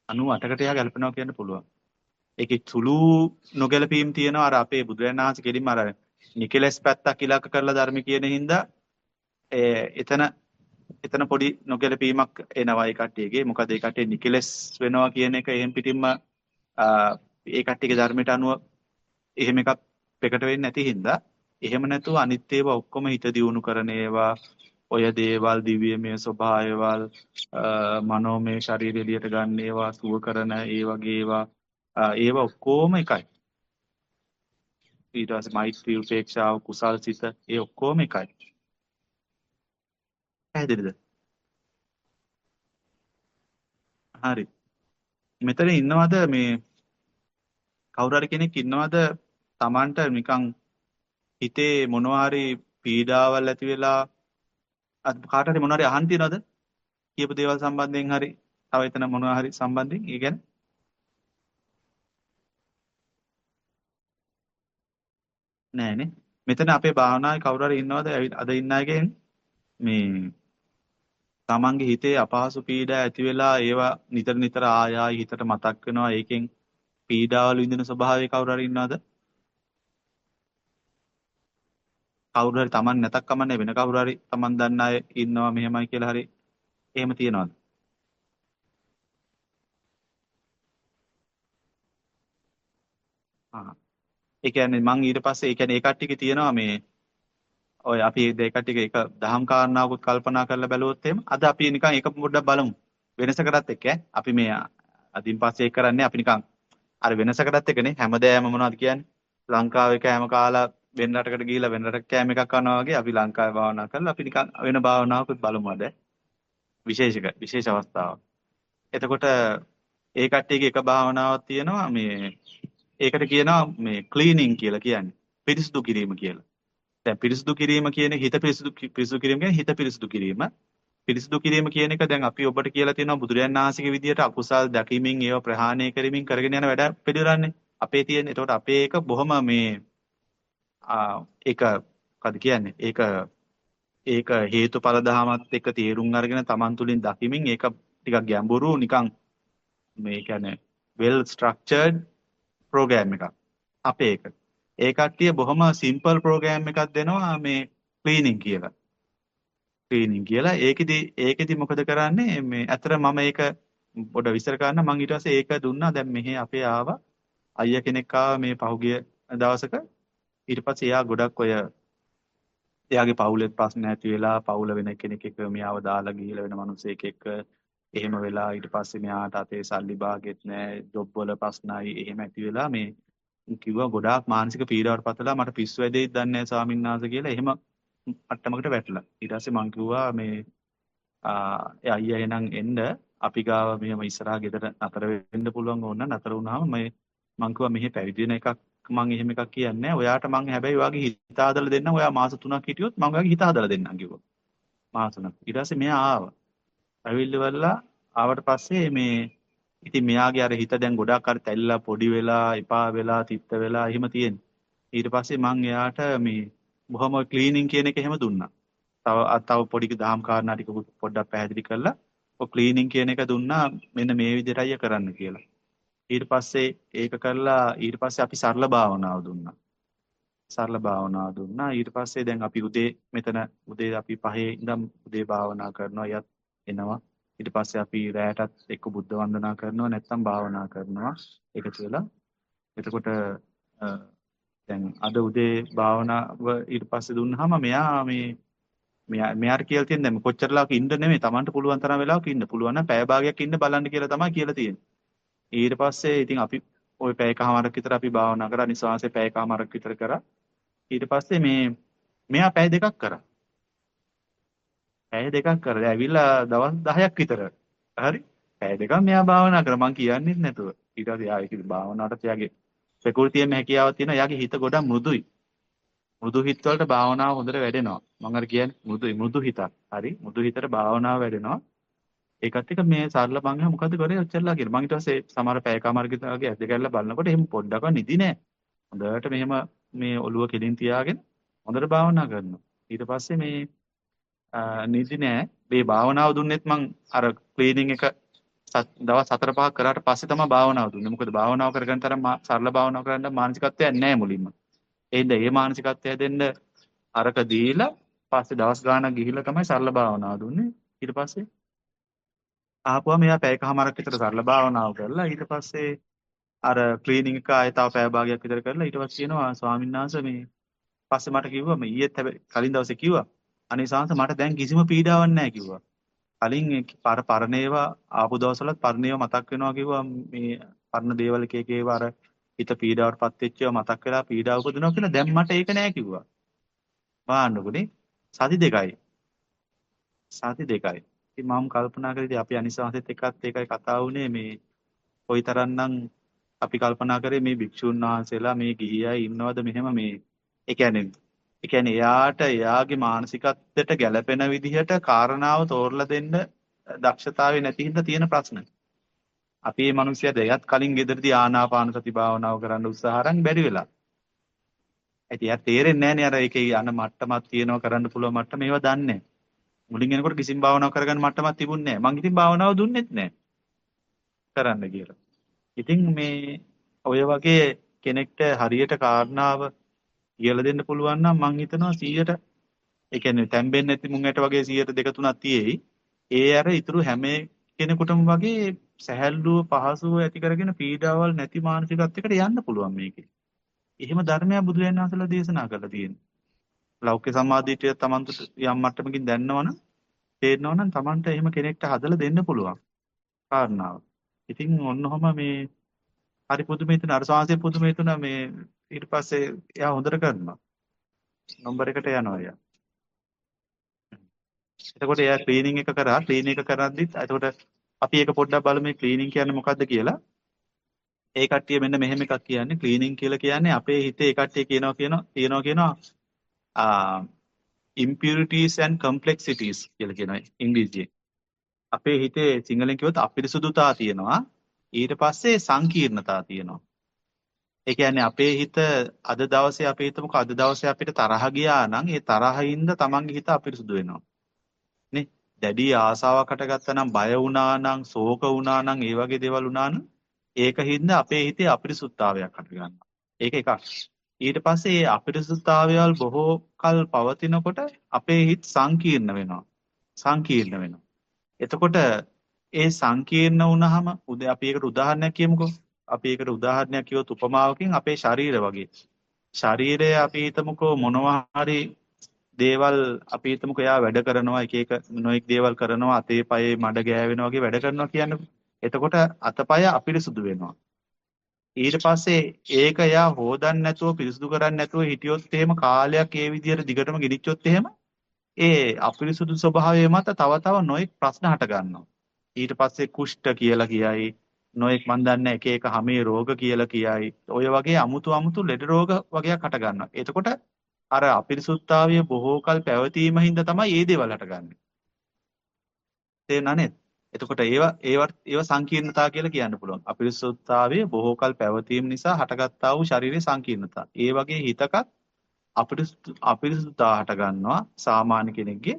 98කට එහා ගැලපෙනවා කියන්න පුළුවන්. ඒකේ සුළු නොගැලපීම් තියෙනවා අර අපේ බුදුරජාණන් වහන්සේ කෙලින්ම අර නිකලස් පැත්තක් ඉලක්ක කරලා ධර්ම කියන හින්දා එතන එතන පොඩි නොගැලපීමක් එනවා ඒ කට්ටියගේ. මොකද ඒ කට්ටිය නිකලස් වෙනවා කියන එක එහෙම් පිටින්ම ඒ කට්ටියගේ ධර්මයට අනුව එහෙම එකක් ප්‍රකට වෙන්නේ නැති හින්දා එහෙම නැතුව අනිත් ඒවා ඔක්කොම හිත දියුණු කරන ඒවා ඔය දේවල් දිව්‍යමය ස්වභාවයවල් මනෝමය ශරීරය එළියට ගන්න ඒවා සුව කරන ඒ වගේ ඒවා ඒවා ඔක්කොම එකයි. ඊට පස්සේ මෛත්‍රී උපේක්ෂාව කුසල් සිත ඒ ඔක්කොම එකයි. පැහැදිලිද? හරි. මෙතන ඉන්නවද මේ කවුරු හරි කෙනෙක් ඉන්නවද? Tamanට නිකන් හිතේ මොනවා හරි පීඩාවල් ඇති වෙලා කාට හරි මොනවා හරි අහන්න තියනවද? කියපු දේවල් සම්බන්ධයෙන් හරි තව එතන මොනවා හරි සම්බන්ධයෙන්? ඒ කියන්නේ නෑනේ. මෙතන අපේ භාවනාවේ කවුරු හරි ඉන්නවද අද ඉන්න අයගෙන් මේ තමන්ගේ හිතේ අපහසු පීඩා ඇති වෙලා ඒවා නිතර නිතර ආය ආයි හිතට මතක් වෙනවා ඒකෙන් පීඩාවල් විඳින ස්වභාවය කවුරු හරි ඉන්නවද? කවුරු හරි Taman නැතක් කමන්නේ වෙන කවුරු හරි Taman දන්න අය ඉන්නවා මෙහෙමයි කියලා හරි එහෙම තියනවද? ආ. ඒ කියන්නේ මං ඊට පස්සේ ඒ කියන්නේ ඒ කට්ටියගේ තියනවා මේ ඔය අපි ඒ කට්ටියක එක දහම් කාරණාවකුත් කල්පනා කරලා බැලුවොත් එහෙම අද අපි නිකන් එක පොඩ්ඩක් බලමු. වෙනසකටත් එක්ක අපි මේ අදින් පස්සේ කරන්නේ අපි නිකන් අර වෙනසකටත් එකනේ හැමදෑම මොනවද කියන්නේ? ලංකාවේ කෑම කාලා වෙන රටකට ගිහිල්ලා වෙන රටක කෑම එකක් කනවා වගේ අපි ලංකාවේ භාවනා කරලා අපි නිකන් වෙන භාවනාවකුත් බලමු අද. විශේෂක විශේෂ අවස්ථාවක්. එතකොට ඒ කට්ටියගේ එක භාවනාවක් තියෙනවා මේ ඒකට කියනවා මේ ක්ලීනින් කියලා කියන්නේ පිරිසිදු කිරීම කියලා. දැන් පිරිසිදු කිරීම කියන හිත පිරිසිදු පිරිසිදු කිරීම කියන්නේ හිත පිරිසිදු කිරීම. පිරිසිදු කිරීම කියන එක දැන් අපි ඔබට කියලා තියෙනවා බුදුරයන් වහන්සේගේ විදියට අකුසල් දැකීමෙන් ඒව ප්‍රහාණය කරමින් කරගෙන යන වැඩ පිළිරන්නේ. අපේ තියෙන. එතකොට අපේ එක බොහොම මේ ඒක මොකද කියන්නේ? ඒක ඒක හේතුඵල ධමත් එක්ක තේරුම් අරගෙන Taman තුලින් දකිමින් ඒක ටිකක් ගැඹුරු නිකන් මේ කියන්නේ well structured program එකක්. අපේ එක. ඒ කට්ටිය බොහොම simple program එකක් දෙනවා මේ cleaning කියලා. ක්ලීනින් කියලා. ඒකෙදි ඒකෙදි මොකද කරන්නේ මේ අතර මම ඒක පොඩ විස්තර කරන්න මම ඊට පස්සේ ඒක දුන්නා. දැන් මෙහි අපේ ආවා අයියා කෙනෙක් ආවා මේ පහුගිය දවසක. ඊට පස්සේ එයා ගොඩක් ඔය එයාගේ පවුලෙත් ප්‍රශ්න ඇති වෙලා පවුල වෙන කෙනෙක් එක්ක මෙයාව දාලා ගිහිල්ලා වෙන මිනිසෙක් එක්ක එහෙම වෙලා ඊට පස්සේ මෙයාට අතේ සල්ලි භාගෙත් නැහැ ජොබ් වල ප්‍රශ්නයි එහෙම ඇති වෙලා මේ කිව්වා ගොඩාක් මානසික පීඩාවට පතලා මට පිස්සු වැදෙයිද දන්නේ නැහැ ස්වාමීන් වහන්සේ කියලා එහෙම අට්ටමකට වැටලා. ඊට පස්සේ මං කිව්වා මේ ඒ අයියා එහෙනම් එන්න අපි ගාව මෙහෙම ඉස්සරහා ගෙදර නතර වෙන්න පුළුවන් ඕන නතර වුණාම මේ මං කිව්වා මෙහි පැවිදි වෙන එකක් මං එහෙම එකක් කියන්නේ ඔයාට මං හැබැයි ඔයාගේ හිත හදලා දෙන්නම් ඔයා මාස 3ක් හිටියොත් මං ඔයාගේ හිත හදලා දෙන්නම් කිව්වා. මාස 3ක්. ඊට පස්සේ මෙයා ආවා. ඇවිල්ලිවලා ආවට පස්සේ මේ ඉතින් මෙයාගේ අර හිත දැන් ගොඩක් අර තැල්ලා පොඩි වෙලා එපා වෙලා තිත්ත වෙලා එහෙම තියෙන. ඊට පස්සේ මං එයාට මේ බොහොම ක්ලීනින් කියන එක එහෙම දුන්නා. තව තව පොඩි දහම් කාරණා ටික පොඩ්ඩක් පැහැදිලි කරලා ඔය ක්ලීනින් කියන එක දුන්නා මෙන්න මේ විදිහටයි කරන්න කියලා. ඊට පස්සේ ඒක කරලා ඊට පස්සේ අපි සරල භාවනාව දුන්නා. සරල භාවනාව දුන්නා. ඊට පස්සේ දැන් අපි උදේ මෙතන උදේ අපි පහේ ඉඳන් උදේ භාවනා කරනවා. යත් එනවා. ඊට පස්සේ අපි රැයටත් එක්ක බුද්ධ වන්දනා කරනවා නැත්නම් භාවනා කරනවා. එකතු වෙලා. එතකොට දැන් අද උදේ භාවනාව ඊට පස්සේ දුන්නාම මෙයා මේ මෙයා මෙයාට කියලා තියෙන දැන් කොච්චරලාක ඉන්න නෙමෙයි Tamanට පුළුවන් තරම් වෙලාවක ඉන්න පුළුවන් නම් පැය භාගයක් ඉන්න බලන්න කියලා තමයි කියලා තියෙන්නේ. ඊට පස්සේ ඉතින් අපි ওই පැයකමාරක් විතර අපි භාවනා කරා නිසවාසේ පැයකමාරක් විතර කරා. ඊට පස්සේ මේ මෙයා පැය දෙකක් කරා. පැය දෙකක් කරලා ඇවිල්ලා දවස් 10ක් විතර. හරි? පැය දෙකක් මෙයා භාවනා කරා. මං කියන්නේත් නැතුව. ඊට පස්සේ ආයෙ කිව්වා භාවනාවට එයාගේ ප්‍රകൃතියෙම හැකියාවක් තියෙනවා. එයාගේ හිත ගොඩක් මෘදුයි. මෘදු හිත වලට භාවනාව හොඳට වැඩෙනවා. මම අර කියන්නේ මෘදු මෘදු හිතක්. හරි? මෘදු හිතට භාවනාව වැඩෙනවා. ඒකත් එක්ක මේ සරල මං මොකද කරේ ඔච්චරලා කියලා. මං ඊට පස්සේ සමහර පැයකමාරකගේ ඇද්ද කැල්ල බලනකොට එහෙම පොඩ්ඩක්වත් නිදි නෑ. හොඳට මෙහෙම මේ ඔළුව කෙලින් තියාගෙන හොඳට භාවනා කරනවා. ඊට පස්සේ මේ නිදි නෑ. මේ භාවනාව දුන්නෙත් මං අර ක්ලීනින් එක දවස් 4 5ක් කරාට පස්සේ තමයි භාවනාව දුන්නේ. මොකද භාවනාව කරගන්න තරම් සරල භාවනාව කරන්න මානසිකත්වයක් නැහැ මුලින්ම. එහෙනම් ඒ මානසිකත්වය දෙන්න අරක දීලා පස්සේ දවස් ගාණක් ගිහිල්ලා තමයි සරල භාවනාව දුන්නේ. ඊට පස්සේ ආපුවම එයා පැයකමාරක් විතර සරල භාවනාව කරලා ඊට පස්සේ අර ක්ලීනින් එක ආයෙ තව පැය භාගයක් විතර කරලා ඊට පස්සේ කියනවා ස්වාමීන් වහන්සේ මේ පස්සේ මට කිව්වා මේ ඊයේත් හැබැයි කලින් දවසේ කිව්වා අනේ සාංශ මට දැන් කිසිම පීඩාවක් නැහැ කිව්වා. කලින් පර පරණේවා ආපු දවස්වලත් පරණේවා මතක් වෙනවා කිව්වා මේ පරණ දේවල් එක එක ඒවා අර හිත පීඩාවටපත් වෙච්ච ඒවා මතක් වෙලා පීඩාව උපදිනවා කියලා දැන් මට ඒක නෑ කිව්වා. බලන්නකොනේ සති දෙකයි. සති දෙකයි. ඉතින් මම කල්පනා කරේදී අපි අනිසංසෙත් එක්කත් ඒකයි කතා වුනේ මේ කොයිතරම්නම් අපි කල්පනා කරේ මේ භික්ෂුන් වහන්සේලා මේ ගිහියයි ඉන්නවද මෙහෙම මේ ඒ කියන්නේ ඒ කියන්නේ එයාට එයාගේ මානසිකත්වයට ගැළපෙන විදිහට කාරණාව තෝරලා දෙන්න දක්ෂතාවය නැති හින්දා තියෙන ප්‍රශ්න. අපි මේ මිනිස්සයා දෙයත් කලින් ගෙදරදී ආනාපාන සති භාවනාව කරන්න උත්සාහ අරන් බැරි වෙලා. ඉතින් එයා තේරෙන්නේ නැහැ නේ අර ඒකේ යන මට්ටමක් තියෙනවා කරන්න පුළුවන් මට්ටම ඒවා දන්නේ නැහැ. මුලින් එනකොට කිසිම භාවනාවක් කරගන්න මට්ටමක් තිබුණේ නැහැ. මං ඉතින් භාවනාව දුන්නෙත් නැහැ. කරන්න කියලා. ඉතින් මේ ඔය වගේ කෙනෙක්ට හරියට කාරණාව කියලා දෙන්න පුළුවන් නම් මං හිතනවා 100ට ඒ කියන්නේ තැම්බෙන්නේ නැති මුං ඇට වගේ 100ට දෙක තුනක් තියෙයි. ඒ අර ඊතුරු හැම කෙනෙකුටම වගේ සැහැල්ලුව පහසුව ඇති කරගෙන පීඩාවල් නැති මානසිකත්වයකට යන්න පුළුවන් මේකේ. එහෙම ධර්මයක් බුදුරජාණන් වහන්සේලා දේශනා කරලා තියෙනවා. ලෞකික සමාධියට තමන්ට යම් මට්ටමකින් දැනනවනම් තේරෙනවනම් තමන්ට එහෙම කෙනෙක්ට හදලා දෙන්න පුළුවන් කාරණාව. ඉතින් ඔන්නෝම මේ හරි පුදුමේ තුන අර සාංශේ පුදුමේ තුන මේ ඊට පස්සේ එයා හොඳට කරනවා. නම්බර් එකට යනවා එයා. එතකොට එයා ක්ලීනින් එක කරා ක්ලීන් එක කරද්දිත් එතකොට අපි ඒක පොඩ්ඩක් බලමු මේ ක්ලීනින් කියන්නේ මොකද්ද කියලා. ඒ කට්ටිය මෙන්න මෙහෙම එකක් කියන්නේ ක්ලීනින් කියලා කියන්නේ අපේ හිතේ ඒ කට්ටිය කියනවා කියනවා කියනවා කියනවා impurities and complexities කියලා කියනවා ඉංග්‍රීසියෙන්. අපේ හිතේ සිංහලෙන් කිව්වොත් අපිරිසුදුතා තියෙනවා. ඊට පස්සේ සංකීර්ණතා තියෙනවා. ඒ කියන්නේ අපේ හිත අද දවසේ අපි හිතමුකෝ අද දවසේ අපිට තරහ ගියා නම් ඒ තරහින්ද තමන්ගේ හිත අපිරිසුදු වෙනවා. නේ? දැඩි ආසාවක් හටගත්තා නම් බය වුණා නම් ශෝක වුණා නම් ඒ වගේ දේවල් වුණා නම් ඒකින්ද අපේ හිතේ අපිරිසුද්ධතාවයක් හටගන්නවා. ඒක එකක්. ඊට පස්සේ මේ අපිරිසුද්ධතාවයල් බොහෝ කල් පවතිනකොට අපේ හිත සංකීර්ණ වෙනවා. සංකීර්ණ වෙනවා. එතකොට ඒ සංකීර්ණ වුණාම උදේ අපි ඒකට උදාහරණයක් කියමුකෝ. අපි ඒකට උදාහරණයක් කිව්වොත් උපමාවකින් අපේ ශරීර වගේ. ශරීරය අපි හිතමුකෝ මොනවා හරි දේවල් අපි හිතමුකෝ එයා වැඩ කරනවා එක එක නොඑක් දේවල් කරනවා අතේ පයේ මඩ ගෑවෙනවා වගේ වැඩ කරනවා කියන්නේ. එතකොට අතපය අපිරිසුදු වෙනවා. ඊට පස්සේ ඒක එයා හොදන්න නැතුව පිරිසුදු කරන්න නැතුව හිටියොත් එහෙම කාලයක් ඒ විදිහට දිගටම ගෙනිච්චොත් එහෙම ඒ අපිරිසුදු ස්වභාවය මත තව තව නොඑක් ප්‍රශ්න හට ගන්නවා. ඊට පස්සේ කුෂ්ඨ කියලා කියයි නොඑක් මන් දන්නේ එක එක හැමේ රෝග කියලා කියයි. ඔය වගේ අමුතු අමුතු ලෙඩ රෝග වගේක් හට ගන්නවා. එතකොට අර අපිරිසුද්ධතාවය බොහෝ කල පැවතීම හින්දා තමයි මේ දේවල් හටගන්නේ. තේරුණා නේද? එතකොට ඒවා ඒවා ඒවා සංකීර්ණතා කියලා කියන්න පුළුවන්. අපිරිසුද්ධතාවයේ බොහෝ කල පැවතීම නිසා හටගත්තා වූ ශාරීරික සංකීර්ණතා. ඒ වගේ හිතකත් අපිරිසුද්ධතා හට ගන්නවා සාමාන්‍ය කෙනෙක්ගේ.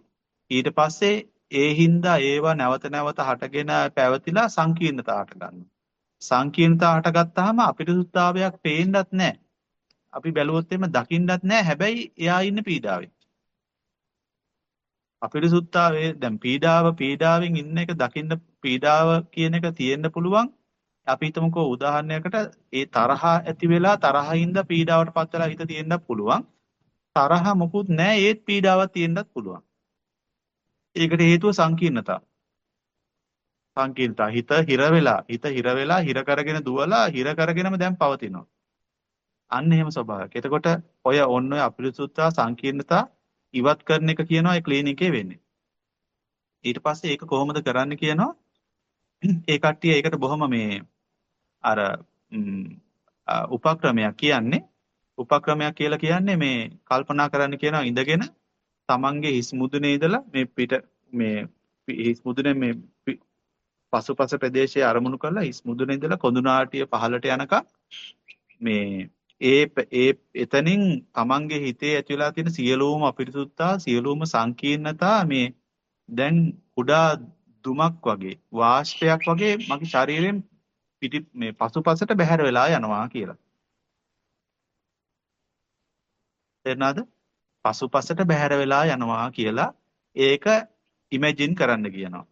ඊට පස්සේ ඒ හින්දා ඒවා නැවත නැවත හටගෙන පැවතිලා සංකීර්ණතා හට ගන්නවා. සංකීර්ණතා හටගත්තාම අපිරිසුද්ධතාවයක් පේන්නත් නැහැ. අපි බැලුවොත් එimhe දකින්නත් නැහැ. හැබැයි එයා ඉන්නේ පීඩාවේ. අපිරිසුද්ධතාවයේ දැන් පීඩාව පීඩාවෙන් ඉන්න එක දකින්න පීඩාව කියන එක තියෙන්න පුළුවන්. අපි හිතමුකෝ උදාහරණයකට ඒ තරහ ඇති වෙලා තරහින්ද පීඩාවට පත් වෙලා හිත තියෙන්නත් පුළුවන්. තරහ මොකුත් නැහැ ඒත් පීඩාවක් තියෙන්නත් පුළුවන්. ඒකට හේතුව සංකීර්ණතාව. සංකීර්ණතාව හිත හිර වෙලා හිත හිර වෙලා හිර කරගෙන දුවලා හිර කරගෙනම දැන් පවතිනවා. අන්න එහෙම ස්වභාවයක්. එතකොට ඔය ඔන්න ඔය අපිරිසුද්ධතා සංකීර්ණතා ඉවත් කරන එක කියනවා ඒ ක්ලීනිකේ වෙන්නේ. ඊට පස්සේ ඒක කොහොමද කරන්න කියනවා ඒ කට්ටිය ඒකට බොහොම මේ අර උපක්‍රමයක් කියන්නේ උපක්‍රමයක් කියලා කියන්නේ මේ කල්පනා කරන්න කියනවා ඉඳගෙන තමන්ගේ හිස් මුදුනේ ඉඳලා මේ පිට මේ හිස් මුදුනේ මේ පසුපස ප්‍රදේශයේ අරමුණු කරලා හිස් මුදුනේ ඉඳලා කොඳුනාටිය පහළට යනකම් මේ ඒ ඒ එතනින් තමන්ගේ හිතේ ඇති වෙලා තියෙන සියලුම අපිරිසුද්ධතා සියලුම සංකීර්ණතා මේ දැන් කුඩා දුමක් වගේ වාෂ්පයක් වගේ මගේ ශරීරයෙන් පිටි මේ පසුපසට බැහැර වෙලා යනවා කියලා. තේරුණාද? පසුපසට බැහැර වෙලා යනවා කියලා ඒක ඉමේජින් කරන්න කියනවා.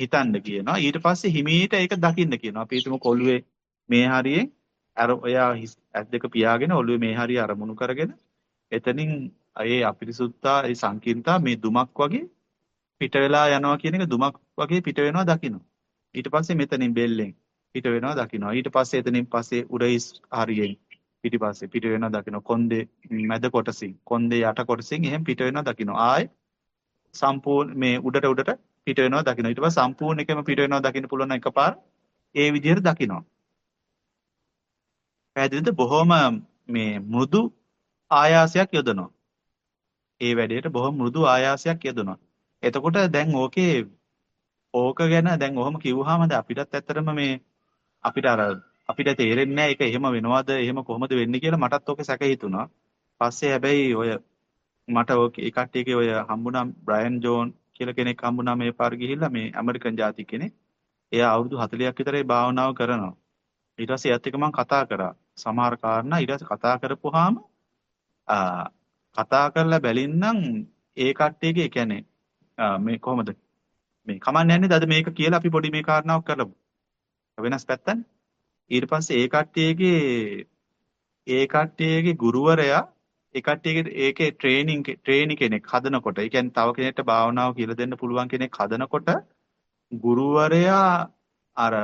හිතන්න කියනවා. ඊට පස්සේ හිමීට ඒක දකින්න කියනවා. අපි හිතමු කොළුවේ මේ හරියෙන් අර ඔයා ඇස් දෙක පියාගෙන ඔළුවේ මේ හරිය අරමුණු කරගෙන එතනින් ඒ අපිරිසුද්ධා ඒ සංකීර්ණතා මේ දුමක් වගේ පිට වෙලා යනවා කියන එක දුමක් වගේ පිට වෙනවා දකින්න. ඊට පස්සේ මෙතනින් බෙල්ලෙන් පිට වෙනවා දකින්න. ඊට පස්සේ එතනින් පස්සේ උරහිස් හරියෙන් පිටිපස්සේ පිට වෙනවා දකින්න. කොන්දේ මැද කොටසින් කොන්දේ යට කොටසින් එහෙම පිට වෙනවා දකින්න. ආයේ සම්පූර්ණ මේ උඩට උඩට පිට වෙනවා දකින්න. ඊට පස්සේ සම්පූර්ණ එකම පිට වෙනවා දකින්න පුළුවන් එකපාර ඒ විදිහට දකින්නවා. පැහැදිලිද? බොහොම මේ මෘදු ආයාසයක් යොදනවා. ඒ වැඩේට බොහොම මෘදු ආයාසයක් යොදනවා. එතකොට දැන් ඕකේ ඕක ගැන දැන් ඔහොම කිව්වහම අපිටත් ඇත්තටම මේ අපිට අර අපිට තේරෙන්නේ නැහැ ඒක එහෙම වෙනවද එහෙම කොහොමද වෙන්නේ කියලා මටත් ඕක සැක හිතුණා. පස්සේ හැබැයි ඔය මට ඔය ඒ කට්ටියගේ ඔය හම්බුණා බ්‍රයන් ජෝන් කියලා කෙනෙක් හම්බුණා මේ පාර ගිහිල්ලා මේ ඇමරිකන් ජාතික කෙනෙක්. එයා අවුරුදු 40ක් විතර ඒ භාවනාව කරනවා. ඊට පස්සේ එයත් එක්ක මම කතා කරා. සමහර කාරණා ඊට පස්සේ කතා කරපුවාම කතා කරලා බැලින්නම් ඒ කට්ටියගේ කියන්නේ මේ කොහොමද මේ කමන්නේ නැන්නේ අද මේක කියලා අපි පොඩි මේ කාරණාවක් කරලමු. වෙනස් පැත්තනේ. ඊට පස්සේ ඒ කට්ටියගේ ඒ කට්ටියගේ ගුරුවරයා ඒ කට්ටියගේ ඒකේ ට්‍රේනින් ට්‍රේනි කෙනෙක් හදනකොට, ඒ කියන්නේ තව කෙනෙක්ට භාවනාව කියලා දෙන්න පුළුවන් කෙනෙක් හදනකොට ගුරුවරයා අර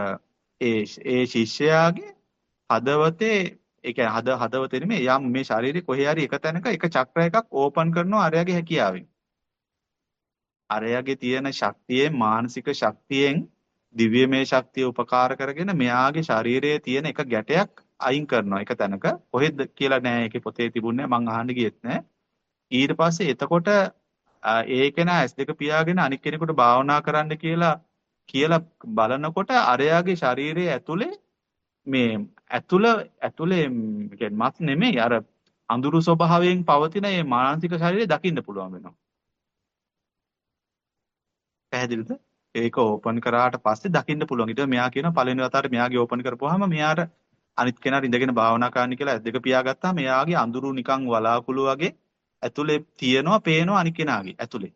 ඒ ඒ ශිෂ්‍යයාගේ හදවතේ ඒ කියන්නේ හද හදවතේ නෙමෙයි යම් මේ ශරීරේ කොහේ හරි එක තැනක එක චක්‍ර එකක් ඕපන් කරනවා අරයාගේ හැකියාවෙන්. අරයාගේ තියෙන ශක්තියෙන් මානසික ශක්තියෙන් දිව්‍යමය ශක්තිය උපකාර කරගෙන මෙයාගේ ශරීරයේ තියෙන එක ගැටයක් අයින් කරනවා එක තැනක. කොහෙද කියලා නෑ ඒකේ පොතේ තිබුණේ මං අහන්න ගියෙත් නෑ. ඊට පස්සේ එතකොට ඒකේන S2 පියාගෙන අනික් කෙනෙකුට භාවනා කරන්න කියලා කියලා බලනකොට අරයාගේ ශරීරයේ ඇතුලේ මේ ඇතුළ ඇතුලේ කියන්නේ මස් නෙමෙයි අර අඳුරු ස්වභාවයෙන් පවතින මේ මානසික ශරීරය දකින්න පුළුවන් වෙනවා. පැහැදිලිද? ඒක ඕපන් කරාට පස්සේ දකින්න පුළුවන්. ඊට මෙයා කියන පළවෙනි වතාවට මෙයාගේ ඕපන් කරපුවාම මෙයාට අනිත් කෙනාට ඉඳගෙන භාවනා කරන්න කියලා ඇස් දෙක පියාගත්තාම මෙයාගේ අඳුරු නිකන් වලාකුළු වගේ ඇතුලේ තියෙනවා පේනවා අනිත් කෙනාගේ ඇතුලේ.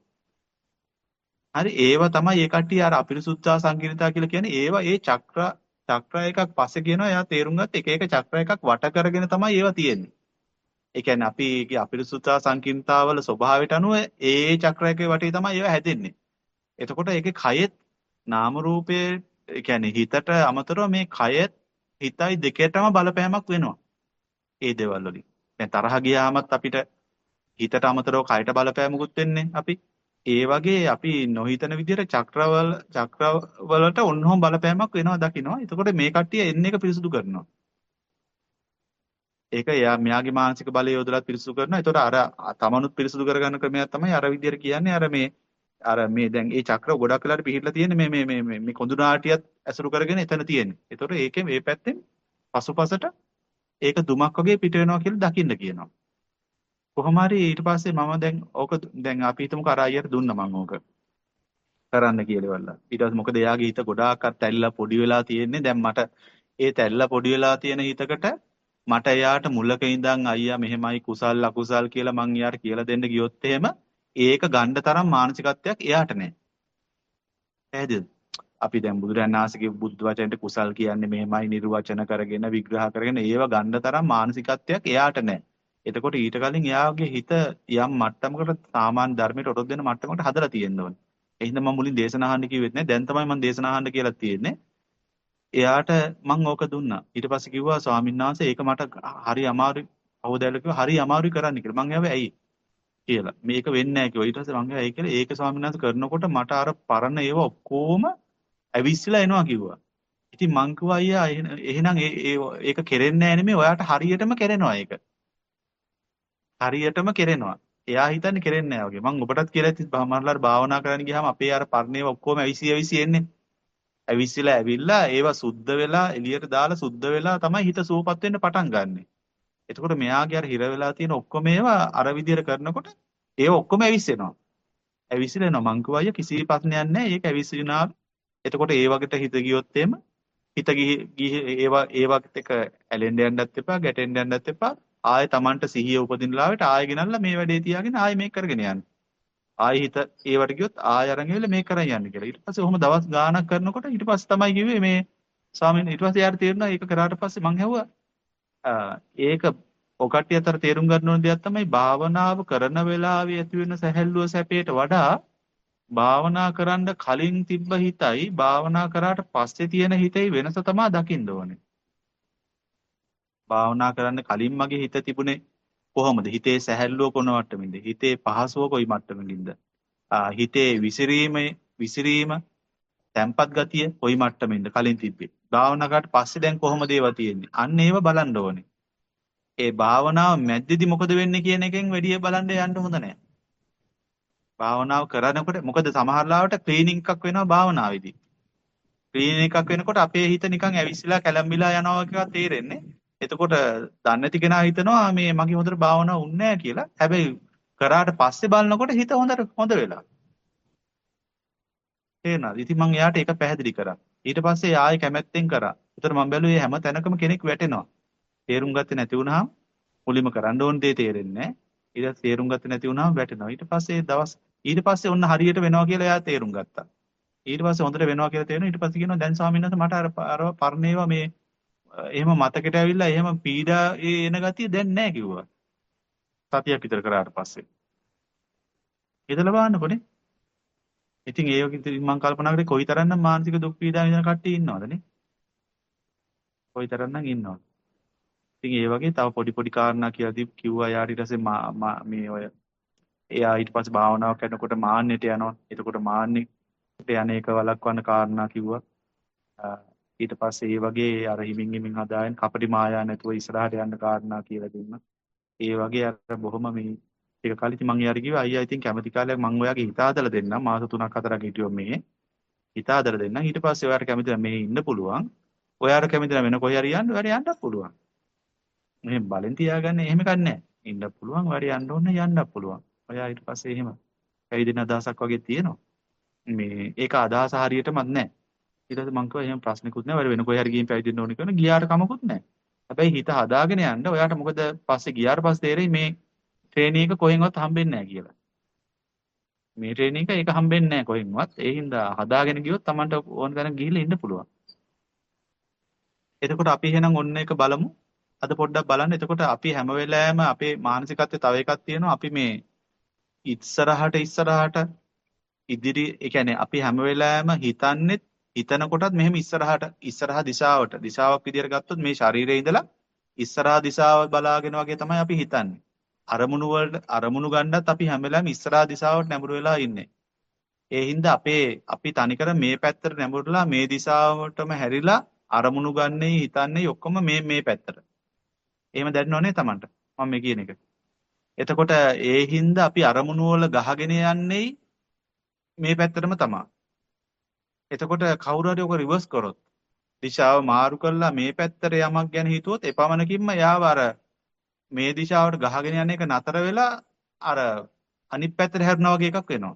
හරි ඒව තමයි ඒ කට්ටිය අර අපිරිසුද්ධා සංකීර්ණතා කියලා කියන්නේ ඒව ඒ චක්‍ර චක්‍ර එකක් පස්සේ කියනවා එයා තේරුම් ගත්ත එක එක චක්‍ර එකක් වට කරගෙන තමයි ඒවා තියෙන්නේ. ඒ කියන්නේ අපි අපිරිසුද්ධා සංකීර්ණතාවල ස්වභාවයට අනුව ඒ චක්‍ර එකේ වටේ තමයි ඒවා හැදෙන්නේ. එතකොට ඒකේ කයෙත් නාම රූපයේ ඒ කියන්නේ හිතට අමතරව මේ කයෙත් හිතයි දෙකටම බලපෑමක් වෙනවා. ඒ දේවල් වලින්. දැන් තරහ ගියාමත් අපිට හිතට අමතරව කයට බලපෑමකුත් වෙන්නේ අපි. ඒ වගේ අපි නොහිතන විදිහට චක්‍රවල චක්‍රවලට ඔන්නෝම බලපෑමක් වෙනවා දකින්නවා. එතකොට මේ කට්ටිය එන්න එක පිරිසුදු කරනවා. ඒක එයා මෙයාගේ මානසික බලය යොදලා පිරිසුදු කරනවා. එතකොට අර තමනුත් පිරිසුදු කරගන්න ක්‍රමයක් තමයි අර විදිහට කියන්නේ අර මේ අර මේ දැන් ඒ චක්‍ර ගොඩක් වෙලාට පිහිටලා තියෙන්නේ මේ මේ මේ මේ කොඳු නාටියත් ඇසුරු කරගෙන එතන තියෙන්නේ. එතකොට ඒකේ මේ පැත්තෙන් පසුපසට ඒක දුමක් වගේ පිට වෙනවා කියලා දකින්න කියනවා. කොහොම හරි ඊට පස්සේ මම දැන් ඕක දැන් අපි හිතමුකෝ අර අයියට දුන්නා මම ඕක කරන්න කියලා වල්ලා. ඊට පස්සේ මොකද එයාගේ හිත ගොඩාක් අත් ඇල්ලලා පොඩි වෙලා තියෙන්නේ. දැන් මට ඒ තැල්ලා පොඩි වෙලා තියෙන හිතකට මට එයාට මුලක ඉඳන් අයියා මෙහෙමයි කුසල් අකුසල් කියලා මං එයාට කියලා දෙන්න ගියොත් එහෙම ඒක ගන්න තරම් මානසිකත්වයක් එයාට නැහැ. පැහැදිලිද? අපි දැන් බුදුරජාණන් වහන්සේගේ බුද්ධ වචනෙට කුසල් කියන්නේ මෙහෙමයි නිර්වචන කරගෙන විග්‍රහ කරගෙන ඒව ගන්න තරම් මානසිකත්වයක් එයාට නැහැ. එතකොට ඊට කලින් එයාගේ හිත යම් මට්ටමකට සාමාන්‍ය ධර්මයට ඔරොත් දෙන මට්ටමකට හදලා තියෙන්න ඕනේ. එහෙනම් මම මුලින් දේශනා අහන්න කිව්වෙත් නෑ. දැන් තමයි මම දේශනා අහන්න කියලා තියෙන්නේ. එයාට මම ඕක දුන්නා. ඊට පස්සේ කිව්වා ස්වාමීන් වහන්සේ ඒක මට හරි අමාරුයි. අවදාල කිව්වා හරි අමාරුයි කරන්න කියලා. මං ඇහුවා ඇයි කියලා. මේක වෙන්නේ නැහැ කිව්වා. ඊට පස්සේ මං ඇහුවා ඒ කියලා ඒක ස්වාමීන් වහන්සේ කරනකොට මට අර පරණ ඒවා ඔක්කොම ඇවිස්සලා එනවා කිව්වා. ඉතින් මං කිව්වා අයියා එහෙනම් ඒක කෙරෙන්නේ නැහැ නෙමෙයි ඔයාට හරියටම කෙරෙනවා ඒක. හරියටම කෙරෙනවා. එයා හිතන්නේ කෙරෙන්නේ නැහැ වගේ. මං ඔබටත් කියලා ඉතින් මරලාට භාවනා කරන්න ගියාම අපේ අර පර්ණේව ඔක්කොම ඇවිසි ඇවිසි එන්නේ. ඇවිස්සලා ඇවිල්ලා ඒවා සුද්ධ වෙලා එළියට දාලා සුද්ධ වෙලා තමයි හිත සූපත් වෙන්න පටන් ගන්නෙ. එතකොට මෙයාගේ අර හිර වෙලා තියෙන ඔක්කොම ඒවා අර විදියට කරනකොට ඒව ඔක්කොම ඇවිස්සෙනවා. ඇවිස්සලා එනවා මං කිව්වා අයියා කිසි ප්‍රශ්නයක් නැහැ. ඒක ඇවිස්සිනා එතකොට ඒ වගේට හිත ගියොත් එහෙම හිත ගිහි ඒවා ඒවත් එක ඇලෙන්න යන්නත් එපා ගැටෙන්න යන්නත් එපා ආයෙ Tamanට සිහිය උපදින ලාවට ආයෙ ගෙනල්ලා මේ වැඩේ තියාගෙන ආයෙ මේක කරගෙන යන්න. ආයෙ හිත ඒවට ගියොත් ආයෙ අරන් එවිල මේක කරන් යන්න කියලා. ඊට පස්සේ ඔහොම දවස් ගාණක් කරනකොට ඊට පස්සේ තමයි කිව්වේ මේ ස්වාමීන් ඊට පස්සේ යාට තේරුණා ඒක කරාට පස්සේ මං ඇහුවා ඒක ඔකට්ටිය අතර තේරුම් ගන්න ඕන දෙයක් තමයි භාවනාව කරන වෙලාවේ ඇති වෙන සැහැල්ලුව සැපේට වඩා භාවනා කරන්න කලින් තිබ්බ හිතයි භාවනා කරාට පස්සේ තියෙන හිතේ වෙනස තමයි දකින්න ඕනේ. භාවනා කරන්න කලින් මගේ හිත තිබුණේ කොහොමද? හිතේ සැහැල්ලුව කොන මට්ටමින්ද? හිතේ පහසුව කොයි මට්ටමින්ද? හිතේ විසිරීමේ විසිරීම තැම්පත් ගතිය කොයි මට්ටමින්ද කලින් තිබ්බේ? භාවනා කරාට පස්සේ දැන් කොහොමද ඒවා තියෙන්නේ? අන්න ඒව බලන්න ඕනේ. ඒ භාවනාව මැද්දේදී මොකද වෙන්නේ කියන එකෙන් වැඩි බලන්න යන්න හොඳ නැහැ. භාවනාව කරනකොට මොකද සමහර ලාවට ක්ලීනින් එකක් වෙනවා භාවනාවේදී. ක්ලීනින් එකක් වෙනකොට අපේ හිත නිකන් ඇවිස්සලා කැළඹිලා යනවා කියලා තේරෙන්නේ. එතකොට දන්නේ නැති කෙනා හිතනවා මේ මගේ හොඳට භාවනාව උන්නේ නැහැ කියලා. හැබැයි කරාට පස්සේ බලනකොට හිත හොඳට හොඳ වෙලා. තේරෙනවද? ඉතින් මම එයාට ඒක පැහැදිලි කරා. ඊට පස්සේ ආයෙ කැමැත්තෙන් කරා. ඒතර මම බැලුවේ හැම තැනකම කෙනෙක් වැටෙනවා. තේරුම් ගත්තේ නැති වුනහම මුලින්ම කරන්න ඕන දේ තේරෙන්නේ නැහැ. ඊට තේරුම් ගත්තේ නැති වුණාම වැටෙනවා. ඊට පස්සේ දවස් ඊට පස්සේ ඔන්න හරියට වෙනවා කියලා එයා තේරුම් ගත්තා. ඊට පස්සේ හොඳට වෙනවා කියලා තේරෙනවා. ඊට පස්සේ කියනවා දැන් ස්වාමීන් වහන්සේ මට අර අර පරණේවා මේ එහෙම මතකෙට ඇවිල්ලා එහෙම පීඩා එන ගතිය දැන් නැහැ කිව්වා. සතියක් විතර කරාට පස්සේ. හිතලා බලන්නකොනේ. ඉතින් ඒ වගේ ඉතින් මම කල්පනා කරේ කොයිතරම්නම් මානසික දුක් පීඩා විඳින කට්ටිය ඉන්නවද නේ? කොයිතරම්නම් ඉන්නවද? ඉතින් ඒ වගේ තව පොඩි පොඩි කාරණා කියලාදී කිව්වා යාට ඊට පස්සේ මේ ඔය එයා ඊට පස්සේ භාවනාවක් කරනකොට මාන්නෙට යනවා. එතකොට මාන්නෙට යන එක වළක්වන්න කාරණා කිව්වා. ඊට පස්සේ ඒ වගේ අර හිමින් හිමින් හදාගෙන කපටි මායා නැතුව ඉස්සරහට යන්න කාරණා කියලා දුන්නා. ඒ වගේ අර බොහොම මේ ඒක කලින් මම යාර කිව්වා අයියා ඉතින් කැමති කාලයක් මම ඔයාගේ හිත හදලා දෙන්නම් මාස 3ක් 4ක් හිටියොත් මේ හිත හදලා දෙන්නම් ඊට පස්සේ ඔයාට කැමති නම් මේ ඉන්න පුළුවන් ඔයාට කැමති නම් වෙන කොහේ හරි යන්න ඔයාට යන්නත් පුළුවන් මෙහෙම බලෙන් තියාගන්න එහෙම කන්නේ ඉන්න පුළුවන් වැඩි යන්න ඕන යන්නත් පුළුවන්. ඔයා ඊට පස්සේ එහෙම පැවිදෙන අදහසක් වගේ තියෙනවා. මේ ඒක අදහස හරියටමත් නැහැ. ඊට පස්සේ මං කිව්වා එහෙම ප්‍රශ්නිකුත් නැහැ. වැඩ වෙන කොහේ හරි ගිහින් පැවිදෙන්න ඕන කියන ගියාට කමකුත් නැහැ. හැබැයි හිත හදාගෙන යන්න ඔයාට මොකද පස්සේ ගියාට පස්සේ තේරෙයි මේ ට්‍රේනින් එක කොහෙන්වත් හම්බෙන්නේ නැහැ කියලා. මේ ට්‍රේනින් එක ඒක හම්බෙන්නේ නැහැ කොහෙන්වත්. ඒ හින්දා හදාගෙන ගියොත් Tamanට ඕන තැනක ගිහිල්ලා ඉන්න පුළුවන්. එතකොට අපි එහෙනම් ඔන්න එක බලමු. අද පොඩ්ඩක් බලන්න. එතකොට අපි හැම වෙලාවෙම අපේ මානසිකත්වයේ තව එකක් තියෙනවා. අපි මේ ඉස්සරහට ඉස්සරහට ඉදිරි ඒ කියන්නේ අපි හැම වෙලාවෙම හිතන්නේ හිතන කොටත් මෙහෙම ඉස්සරහට ඉස්සරහ දිශාවට දිශාවක් විදියට ගත්තොත් මේ ශරීරයේ ඉඳලා ඉස්සරහා දිශාව බලාගෙන වගේ තමයි අපි හිතන්නේ. අරමුණු වලට අරමුණු ගන්නත් අපි හැම වෙලාවෙම ඉස්සරහා දිශාවට නැඹුරු වෙලා ඉන්නේ. ඒ හින්දා අපේ අපි තනිකර මේ පැත්තට නැඹුරුලා මේ දිශාවටම හැරිලා අරමුණු ගන්නේ හිතන්නේ ඔක්කොම මේ මේ පැත්තට. එහෙම දැනනව නේ Tamanට. මම මේ කියන එක. එතකොට ඒ හින්දා අපි අරමුණු වල ගහගෙන යන්නේ මේ පැත්තටම තමයි. එතකොට කවුරු හරි ඔක රිවර්ස් කරොත් දිශාව මාරු කරලා මේ පැත්තට යමක් ගැන හිතුවොත් එපමණකින්ම යාව අර මේ දිශාවට ගහගෙන යන එක නතර වෙලා අර අනිත් පැත්තට හැරෙනවා වගේ එකක් වෙනවා.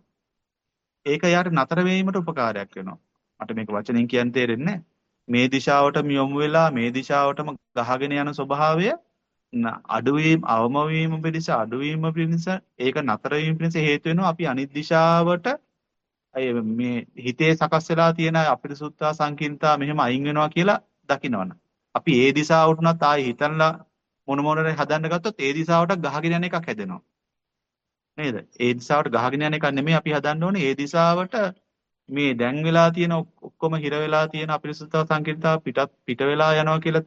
ඒක යාට නතර වීමට උපකාරයක් වෙනවා. මට මේක වචනෙන් කියන්න තේරෙන්නේ නැහැ. මේ දිශාවටම යොමු වෙලා මේ දිශාවටම ගහගෙන යන ස්වභාවය අඩුවීම අවම වීම පිණිස අඩුවීම පිණිස ඒක නතර වීම පිණිස හේතු වෙනවා අපි අනිත් දිශාවට මේ හිතේ සකස් වෙලා තියෙන අපිරිසුත්තා සංකීර්ණතා මෙහෙම අයින් වෙනවා කියලා දකිනවනේ. අපි ඒ දිශාවට උනත් ආයි හිතනලා මොන මොනරේ හදන්න ගත්තොත් ඒ දිශාවට ගහගෙන යන එකක් හැදෙනවා. නේද? ඒ දිශාවට ගහගෙන යන එකක් නෙමෙයි අපි හදන්න ඕනේ. ඒ දිශාවට මේ දැන් වෙලා තියෙන ඔක්කොම හිර වෙලා තියෙන අපිරිසුදුතාව සංකීර්ණතාව පිටත් පිට වෙලා යනවා කියලා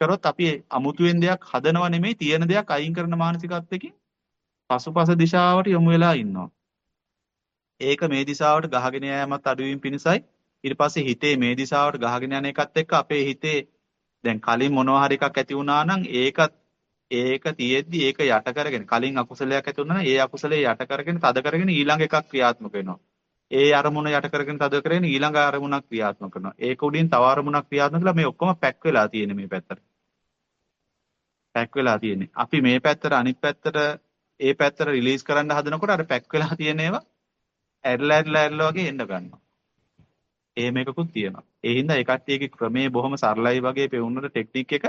කරොත් අපි අමුතුවෙන් දෙයක් හදනව නෙමෙයි තියෙන දෙයක් අයින් කරන මානසිකත්වයකින් පසුපස දිශාවට යොමු වෙලා ඉන්නවා. ඒක මේ දිශාවට ගහගෙන යෑමත් අඩුවීම පිණිසයි ඊට පස්සේ හිතේ මේ දිශාවට ගහගෙන යන එකත් එක්ක අපේ හිතේ දැන් කලින් මොනවා හරි එකක් ඇති වුණා නම් ඒකත් ඒක තියෙද්දි ඒක යට කරගෙන කලින් අකුසලයක් ඇති වුණා නම් ඒ අකුසලේ යට කරගෙන තද කරගෙන ඊළඟ එකක් ක්‍රියාත්මක වෙනවා. ඒ අරමුණ යට කරගෙන තද කරගෙන ඊළඟ අරමුණක් ක්‍රියාත්මක කරනවා. ඒක උඩින් තව අරමුණක් ක්‍රියාත්මක කළා මේ ඔක්කොම පැක් වෙලා තියෙන්නේ මේ පැත්තට. පැක් වෙලා තියෙන්නේ. අපි මේ පැත්තට අනිත් පැත්තට ඒ පැත්තට රිලීස් කරන්න හදනකොට අර පැක් වෙලා තියෙන ඒවා ඇරලා ඇරලා ඇරලා වගේ එන්න ගන්නවා. එහෙම එකකුත් තියෙනවා. ඒ හින්දා ඒ කට්ටියගේ ක්‍රමේ බොහොම සරලයි වගේ පෙවුනට ටෙක්නික් එක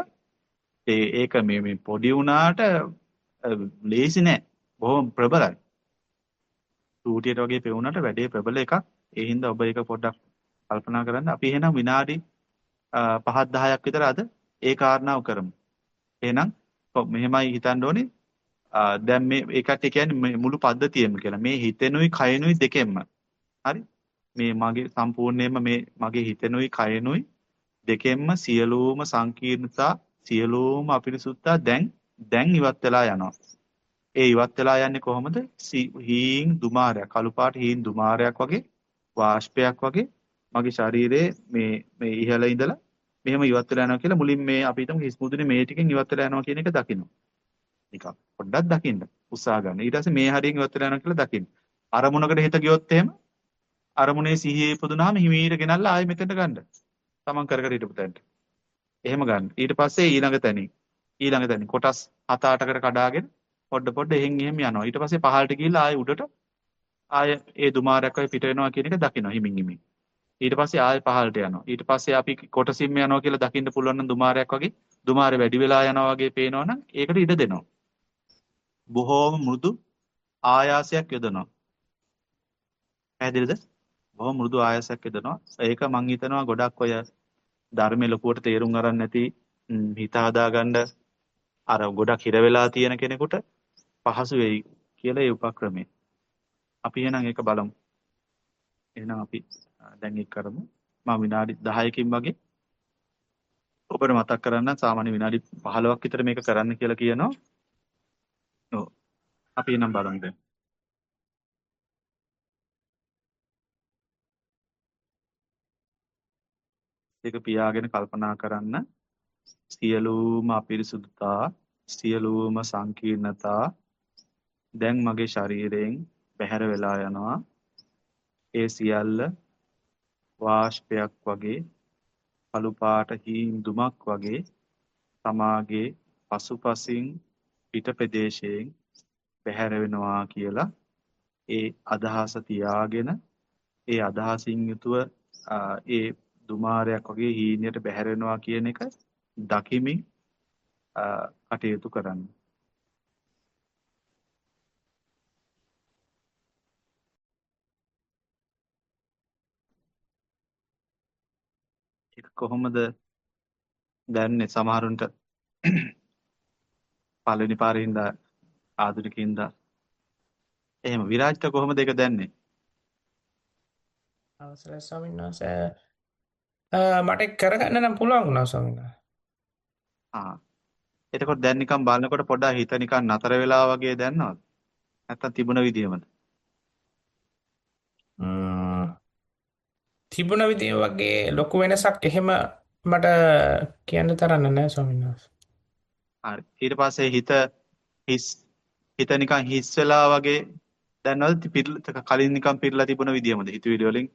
ඒක මේ මේ පොඩි වුණාට ලේසි නෑ. බොහොම ප්‍රබලයි. චූටියට වගේ පෙවුනට වැඩේ ප්‍රබල එකක්. ඒ හින්දා ඔබ ඒක පොඩ්ඩක් කල්පනා කරන්න. අපි එහෙනම් විනාඩි 5ක් 10ක් විතර අද ඒ කාරණාව කරමු. එහෙනම් මෙහෙමයි හිතන්න ඕනේ. දැන් මේ ඒකට කියන්නේ මුළු පද්ධතියම කියලා. මේ හිතෙනුයි කයනුයි දෙකෙන්ම. හරි? මේ මගේ සම්පූර්ණයෙන්ම මේ මගේ හිතෙනුයි කයනුයි දෙකෙන්ම සියලුම සංකීර්ණතා සියලුම අපිරිසුද්ධතා දැන් දැන් ඉවත් වෙලා යනවා. ඒ ඉවත් වෙලා යන්නේ කොහොමද? හීන් දුමාරයක්, කළු පාට හීන් දුමාරයක් වගේ වාෂ්පයක් වගේ මගේ ශරීරයේ මේ මේ ඉහළ ඉඳලා මෙහෙම ඉවත් වෙලා යනවා කියලා මුලින් මේ අපි හිතමු හිස් මුදුනේ මේ ටිකෙන් ඉවත් වෙලා යනවා කියන එක දකින්න. නිකන් පොඩ්ඩක් දකින්න උත්සාහ ගන්න. ඊට පස්සේ මේ හරියෙන් ඉවත් වෙලා යනවා කියලා දකින්න. අරමුණකට හිත ගියොත් එහෙම අරමුණේ සිහියේ පුදුනාම හිමීට ගෙනල්ලා ආයෙ මෙතෙන්ට ගන්න. තමන් කර කර හිටපු තැනට. එහෙම ගන්න. ඊට පස්සේ ඊළඟ තැනින් ඊළඟ තැනින් කොටස් 7-8කට කඩාගෙන පොඩ පොඩ එහෙන් එහෙම යනවා. ඊට පස්සේ පහළට ගිහිල්ලා ආයෙ උඩට ආයෙ ඒ දුමාරයක් වගේ පිට වෙනවා කියන එක දකිනවා හිමින් හිමින්. ඊට පස්සේ ආයෙ පහළට යනවා. ඊට පස්සේ අපි කොටසින්ම යනවා කියලා දකින්න පුළුවන් නම් දුමාරයක් වගේ දුමාරේ වැඩි වෙලා යනවා වගේ පේනවනම් ඒකට ඉඩ දෙනවා. බොහෝම මෘදු ආයාසයක් යොදනවා. පැහැදිලිද? බොහොම මෘදු ආයාසයක් යොදනවා. ඒක මං හිතනවා ගොඩක් ඔය ධර්මයේ ලොකුවට තේරුම් අරන් නැති හිත හදාගන්න අර ගොඩක් හිර වෙලා තියෙන කෙනෙකුට පහසු වෙයි කියලා ඒ උපක්‍රමය. අපි එහෙනම් ඒක බලමු. එහෙනම් අපි දැන් ඒක කරමු. මම විනාඩි 10කින් වගේ ඔබට මතක් කරන්න සාමාන්‍ය විනාඩි 15ක් විතර මේක කරන්න කියලා කියනවා. ඔව්. අපි එහෙනම් බලමු දැන්. ඒක පියාගෙන කල්පනා කරන්න. සියලුම අපිරිසුදුතා සියලුම සංකීර්ණතා දැන් මගේ ශරීරයෙන් බැහැර වෙලා යනවා. ඒ සියල්ල වාෂ්පයක් වගේ කළු පාට හීන්දුමක් වගේ තමාගේ පසුපසින් පිට ප්‍රදේශයෙන් බැහැර වෙනවා කියලා ඒ අදහස තියාගෙන ඒ අදහසින් යුතුව ඒ දුමාරයක් වගේ හීනියට බැහැර වෙනවා කියන එක දකිමින් කටයුතු කරන්න. ඒක කොහොමද දැනන්නේ සමහරුන්ට පළවෙනි පාරේ හින්දා ආධුනිකින්ද එහෙම විරාජ්ට කොහොමද ඒක දැනන්නේ අවසරයි ස්වාමීන් වහන්සේ. මට කරගන්න නම් පුළුවන් වුණා ස්වාමීන් වහන්සේ එතකොට දැන් නිකන් බලනකොට පොඩ්ඩක් හිත නිකන් නතර වෙලා වගේ දැනනවද නැත්තම් තිබුණ විදියමද තිබුණ විදිය වගේ ලොකු වෙනසක් එහෙම මට කියන්න තරන්න නෑ ස්වාමීන් වහන්සේ. හරි. ඊට පස්සේ හිත හිස් හිත නිකන් හිස් වෙලා වගේ දැනනවද කලින් නිකන් පිරලා තිබුණ විදියමද හිතවිලි වලින්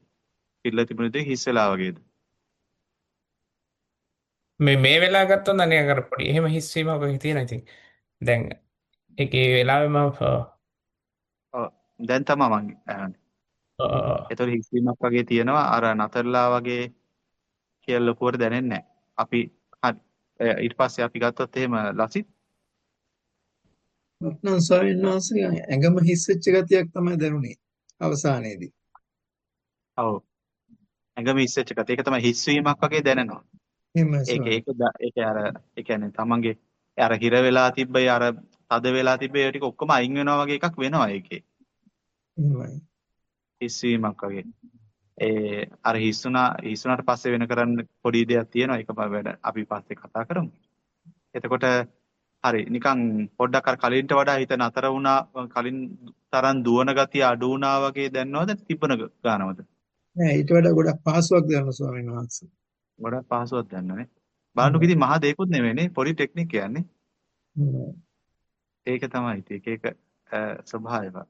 පිරලා තිබුණ විදිය හිස් වෙලා වගේද? මේ මේ වෙලාව ගත්තොත් අනේ අර පොඩි එහෙම හිස් වීමක් වගේ තියෙනවා ඉතින්. දැන් ඒකේ වෙලාවෙම ඔව් දැන් තමයි මම අහන්නේ. එතකොට හිස්වීමක් වගේ තියෙනවා අර නතරලා වගේ කියලා ලොකුවට දැනෙන්නේ නැහැ. අපි හරි ඊට පස්සේ අපි ගත්තොත් එහෙම ලසිත් නම් ස්වාමීන් වහන්සේ ඇඟම හිස් වෙච්ච ගතියක් තමයි දැනුනේ අවසානයේදී. ඔව් ඇඟම ඉස්සෙච්ච එකත් ඒක තමයි හිස් වීමක් වගේ දැනෙනවා. ඒක. ඒක ඒක අර ඒ කියන්නේ තමන්ගේ අර හිර වෙලා තිබ්බේ අර තද වෙලා තිබ්බේ ඒ ටික ඔක්කොම අයින් වෙනවා වගේ එකක් වෙනවා ඒකේ. එහෙමයි. හිස් වීමක් වගේ. ඒ අර හිස්සුනා හිස්සුනාට පස්සේ වෙන කරන්න පොඩි දෙයක් තියෙනවා ඒක වැඩ අපි පස්සේ කතා කරමු. එතකොට හරි නිකන් පොඩ්ඩක් අර කලින්ට වඩා හිත නතර වුණා කලින් තරම් දුවන ගතිය අඩු වුණා වගේ දැනනවද තිබුණ ගානවද? නෑ ඊට වඩා ගොඩක් පහසුවක් දැනුණා ස්වාමීන් වහන්සේ. ගොඩක් පහසුවක් දැනනනේ. බලන්නකො ඉතින් මහා දෙයක්වත් නෙවෙයිනේ පොඩි ටෙක්නික් කියන්නේ. ඒක තමයි ඉතින් එක එක ස්වභාවය.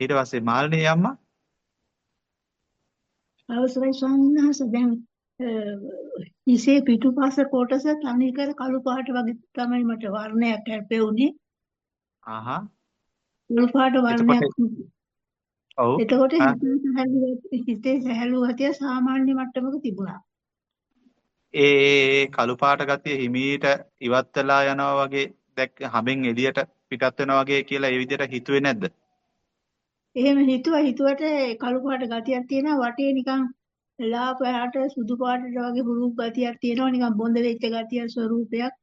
ඊට පස්සේ මාළිනී අම්මා අවසරයි ස්වාමීන් වහන්සේ දැන් හිසේ පිටුපස කොටස තනිකර කළු පාට වගේ තමයි මට වර්ණයක් හැපෙුනේ. ආහා කළු පාට වර්ණයක්. ඔව් එතකොට හිතේ සැහැල්ලු හිතේ සාමාන්‍ය මට්ටමක තිබුණා. ඒ කළු පාට ගතිය හිමීට ඉවත් වෙලා යනවා වගේ දැක්ක හැමෙන් එළියට පිටත් වෙනවා වගේ කියලා ඒ විදිහට හිතුවේ නැද්ද? එහෙම හිතුවා හිතුවට කළු පාට ගතියක් තියෙනවා වටේ නිකන් ලා පාට සුදු පාටට වගේ හුරු ගතියක් තියෙනවා නිකන් බොඳ වෙච්ච ගතිය ස්වරූපයක්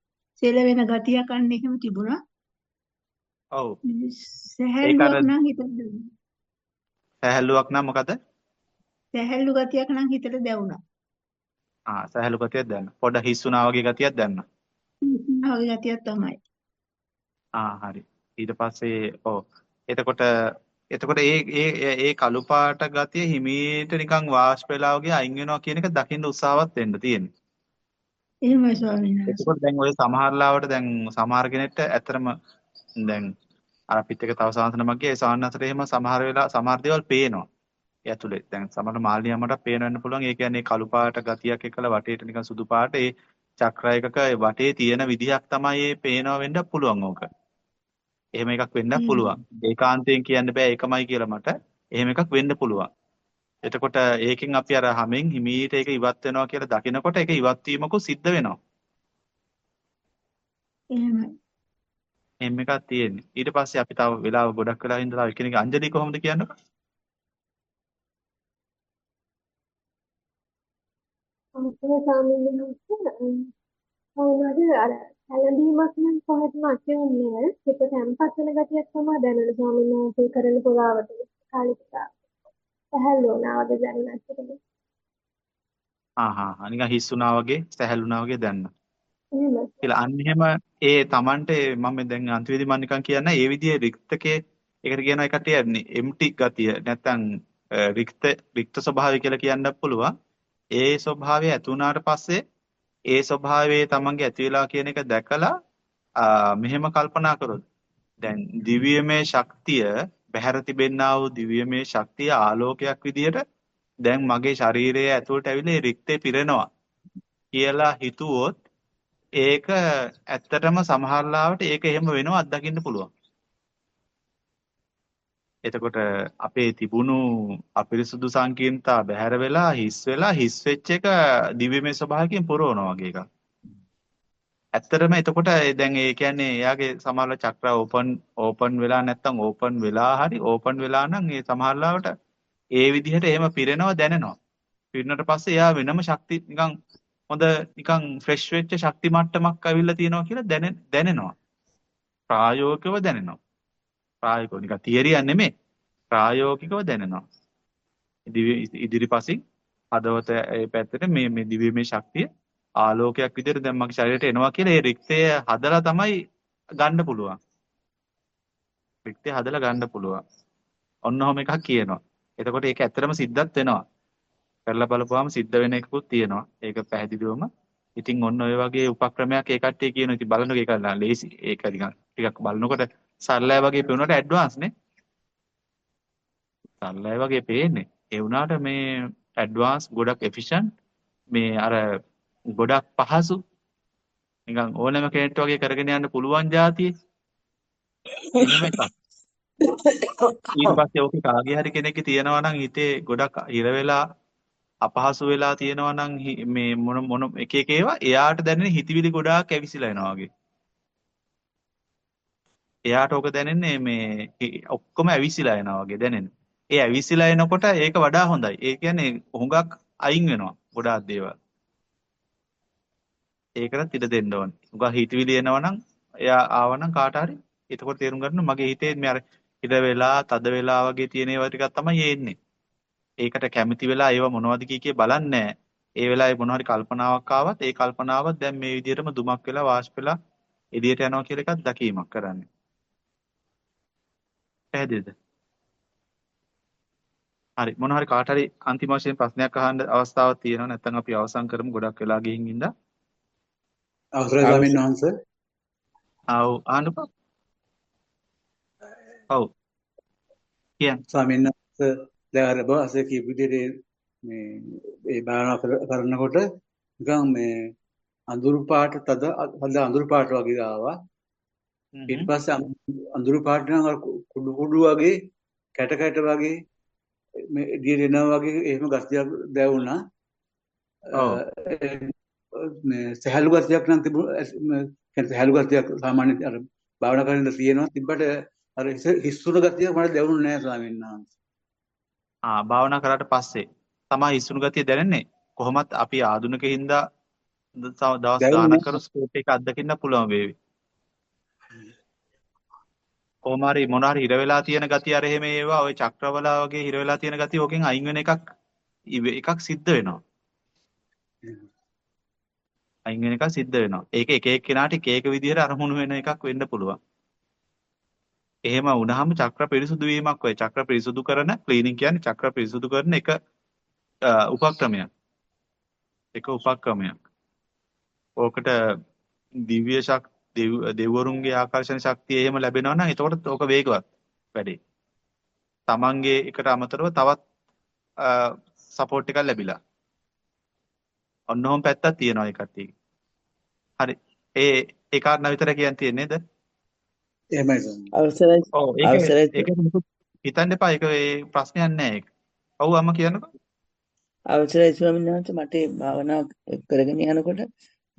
සෙල වෙන ගතියක් අන්න එහෙම තිබුණා. ඔව්. සැහැල්ලුවක් නම් හිතට. සැහැල්ලුවක් නම් මොකද? සැහැල්ලු ගතියක් නම් හිතට දැනුණා. ආ සැහැල්ලු ගතියක් දැනන. පොඩ හිස්සුනා වගේ ගතියක් දැනන. වගේ ගතියක් තමයි. ආ හරි. ඊට පස්සේ ඔව්. එතකොට එතකොට ඒ ඒ ඒ කළු පාට ගතිය හිමීට නිකන් වාෂ් වෙලා වගේ අයින් වෙනවා කියන එක දකින්න උත්සාහවත් වෙන්න තියෙන්නේ. එහෙමයි ස්වාමීන්. එතකොට දැන් ඔය සමහර ලාවට දැන් සමහර කෙනෙක්ට ඇත්තටම දැන් අර අපිත් එක තව සාන්තන මග්ගේ ඒ සාන්නතර එහෙම සමහර වෙලා සමහර දේවල් පේනවා. ඒ ඇතුලේ දැන් සමහර මාළිනිය අම්මට පේන වෙන්න පුළුවන්. ඒ කියන්නේ කළු පාට ගතියක් එක්කලා වටේට නිකන් සුදු පාට ඒ චක්‍රයකක වටේ තියෙන විදිහක් තමයි ඒ පේනවා වෙන්න පුළුවන් ඕක. එහෙම එකක් වෙන්නත් පුළුවන්. ඒකාන්තයෙන් කියන්න බෑ ඒකමයි කියලා මට. එහෙම එකක් වෙන්න පුළුවන්. එතකොට ඒකෙන් අපි අර හැමෙන් හිමීට ඒක ඉවත් වෙනවා කියලා දකිනකොට ඒක ඉවත් වීමකුත් සිද්ධ වෙනවා. එහෙමයි. එහෙම එකක් තියෙන්නේ. ඊට පස්සේ අපි තව වෙලාව ගොඩක් වෙලා ඉඳලා එකිනෙක අංජලි කොහොමද කියන්නකෝ? අනිත් ස්වාමීන් වහන්සේ කවුරුද අර කලබීමක් නම් කොහෙත්ම අතිවෙන්නේ හිත තැම්පත් වෙන ගතියක් තමයි දැනෙන ස්වාමීන් වහන්සේ කරන පුරාවට කාලිකා සහල් වුණා වගේ දැනෙන ඇත්තටම ආ හා හා නිකන් හිස්සුනා වගේ සැහැල්ුණා වගේ දැනන. එහෙම කියලා අන්න එහෙම ඒ Tamante මම දැන් අන්තිමේදී මම නිකන් කියන්නේ ඒ විදිහේ රික්තකේ ඒකට කියනවා එකට එම්ටි ගතිය නැත්නම් රික්ත රික්ත ස්වභාවය කියලා කියන්නත් පුළුවන්. ඒ ස්වභාවය ඇති වුණාට පස්සේ ඒ ස්වභාවයේ තමන්ගේ ඇති වෙලා කියන එක දැකලා මෙහෙම කල්පනා කරොත් දැන් දිව්‍යමය ශක්තිය බහැර තිබෙන්නා වූ දිව්‍යමය ශක්තිය ආලෝකයක් විදියට දැන් මගේ ශරීරයේ ඇතුළට ඇවිල්ලා රික්තේ පිරෙනවා කියලා හිතුවොත් ඒක ඇත්තටම සමහර ලාවට ඒක එහෙම වෙනව අත්දකින්න පුළුවන්. එතකොට අපේ තිබුණු අපිරිසුදු සංකීර්ණතා බැහැර වෙලා හිස් වෙලා හිස් වෙච්ච එක දිව්‍යමය ස්වභාවයෙන් පුරවනවා වගේ එකක්. ඇත්තටම එතකොට දැන් ඒ කියන්නේ එයාගේ සමහර චක්‍ර ඕපන් ඕපන් වෙලා නැත්තම් ඕපන් වෙලා හරි ඕපන් වෙලා නම් ඒ සමහරලාවට ඒ විදිහට එහෙම පිරෙනවා දැනෙනවා. පිරුණට පස්සේ එයා වෙනම ශක්ති නිකන් හොඳ නිකන් ෆ්‍රෙෂ් වෙච්ච ශක්ති මට්ටමක් අවිල්ලා තියෙනවා කියලා දැනෙනවා. ප්‍රායෝගිකව දැනෙනවා. ප්‍රායෝගිකව නිකන් තියරියක් නෙමෙයි. ප්‍රායෝගිකව දැනෙනවා. ඉදිරිපසින් හදවත ඒ පැත්තට මේ මේ දිව්‍යමය ශක්තිය ආලෝකයක් විදිහට දැන් මගේ ශරීරයට එනවා කියලා ඒ රික්තය හදලා තමයි ගන්න පුළුවන්. රික්තය හදලා ගන්න පුළුවන්. ඔන්න ඔහම එකක් කියනවා. එතකොට ඒක ඇත්තටම සිද්ධත් වෙනවා. කරලා බලපුවාම සිද්ධ වෙන එකකුත් තියෙනවා. ඒක පැහැදිලිවම. ඉතින් ඔන්න ඔය වගේ උපක්‍රමයක් ඒ කට්ටිය කියනවා. ඉතින් බලනකොට ඒක ලේසි. ඒක නිකන් ටිකක් බලනකොට සරලයි වගේ පේනකොට ඇඩ්වාන්ස් නේ. සරලයි වගේ පේන්නේ. ඒ වුණාට මේ ඇඩ්වාන්ස් ගොඩක් එෆිෂන්ට් මේ අර ගොඩක් පහසු නිකන් ඕනෑම කෙනෙක්ට වගේ කරගෙන යන්න පුළුවන් જાතියේ එහෙම එකක් ඊට පස්සේ ඕකේ කාගේ හරි කෙනෙක්ගේ තියනවා නම් හිතේ ගොඩක් ඉර වෙලා අපහසු වෙලා තියෙනවා නම් හි- මේ මොන මොන එක එක ඒවා එයාට දැනෙන හිතවිලි ගොඩාක් ඇවිසිලා එනවා වගේ. එයාට ඕක දැනෙන්නේ මේ හි- ඔක්කොම ඇවිසිලා එනවා වගේ දැනෙන. ඒ ඇවිසිලා එනකොට ඒක වඩා හොඳයි. ඒ කියන්නේ හුඟක් අයින් වෙනවා ගොඩාක් දේවල්. ඒකට ඉඩ දෙන්න ඕනේ. හුඟක් හිතවිලි එනවනම් එයා ආවනම් කාට හරි එතකොට තේරුම් ගන්න මගේ හිතේ මේ අර ඉඩ වෙලා තද වෙලා වගේ තියෙන ඒවා ටිකක් තමයි එන්නේ. ඒකට කැමති වෙලා ඒව මොනවද කිය කිය බලන්නේ ඒ වෙලාවේ මොන හරි කල්පනාවක් ආවත් ඒ කල්පනාවත් දැන් මේ විදිහටම දුමක් වෙලා වාෂ්ප වෙලා එළියට යනවා කියලා එකක් දකීමක් කරන්නේ. පැහැදිලිද? හරි මොන හරි කාට හරි අන්තිම වශයෙන් ප්‍රශ්නයක් අහන්න අවස්ථාවක් තියෙනවා නැත්නම් අපි අවසන් කරමු ගොඩක් වෙලා ගිහින් ඉඳා. අවසරයි ස්වාමීන් වහන්සේ ආව් අහන්නකෝ. ඔව් කියන්න. ස්වාමීන් වහන්සේ දැන් අර බාසේ කියපු විදිහට මේ ඒ භාවනා කර- කරනකොට නිකන් මේ අඳුරු පාට තද අඳුරු පාට වගේ ආවා ඊට පස්සේ අඳු- අඳුරු පාට නම් කුඩු කුඩු වගේ කැට කැට වගේ මේ එළියට එනවා වගේ එහෙම ගතියක් දැවුණා ඔව්. මේ සහැල්ලු ගතියක් නම් තිබුණා සහැල්ලු ගතියක් සාමාන්‍ය අර භාවනා කරන තියෙනවා තිබ්බට අර හිස්- හිස්සුන ගතියක් මට දැනුනේ නැහැ ස්වාමීන් වහන්සේ ආ භාවනා කරාට පස්සේ තමයි ඉස්සුණු ගතිය දැනෙන්නේ. කොහොමත් අපි ආධුනිකින්දා දවස් ගාණක් කරු ස්පෝට් එක අත්දකින්න පුළුවන් වේවි. කොහොම හරි මොන හරි හිර වෙලා තියෙන ගතිය අර එහෙම ඒවා ওই චක්‍රවල වගේ හිර වෙලා තියෙන ගතිය ඕකෙන් අයින් වෙන එකක් එකක් සිද්ධ වෙනවා. අයින් වෙන එකක් සිද්ධ වෙනවා. ඒක එක එක්කෙනාට එක එක විදිහට අරමුණු වෙන එකක් වෙන්න පුළුවන්. එහෙම වුණාම චක්‍ර පිරිසුදු වීමක් වෙයි. චක්‍ර පිරිසුදු කරන ක්ලීනින් කියන්නේ චක්‍ර පිරිසුදු කරන එක උපක්‍රමයක්. එක උපක්‍රමයක්. ඕකට දිව්‍ය ශක් දෙවිවරුන්ගේ ආකර්ෂණ ශක්තිය එහෙම ලැබෙනවා නම් එතකොට ඕක වේගවත් වැඩේ. Tamange එකට අමතරව තවත් සපෝට් එකක් ලැබිලා. ඔන්නෝම පැත්තක් තියෙනවා ඒ කට්ටියගේ. හරි. ඒ ඒ කාරණා විතර කියන්න තියෙන්නේ නේද? එහෙමයි ස්වාමීන් අවසරයි ඔව් ඒක හිතන්න එපා. ඒක ඒ ප්‍රශ්නයක් නෑ ඒක. ඔව් අම්ම කියන්නකෝ. අවසරයි ස්වාමීන් වහන්සේ මට මේ භාවනා කරගෙන යනකොට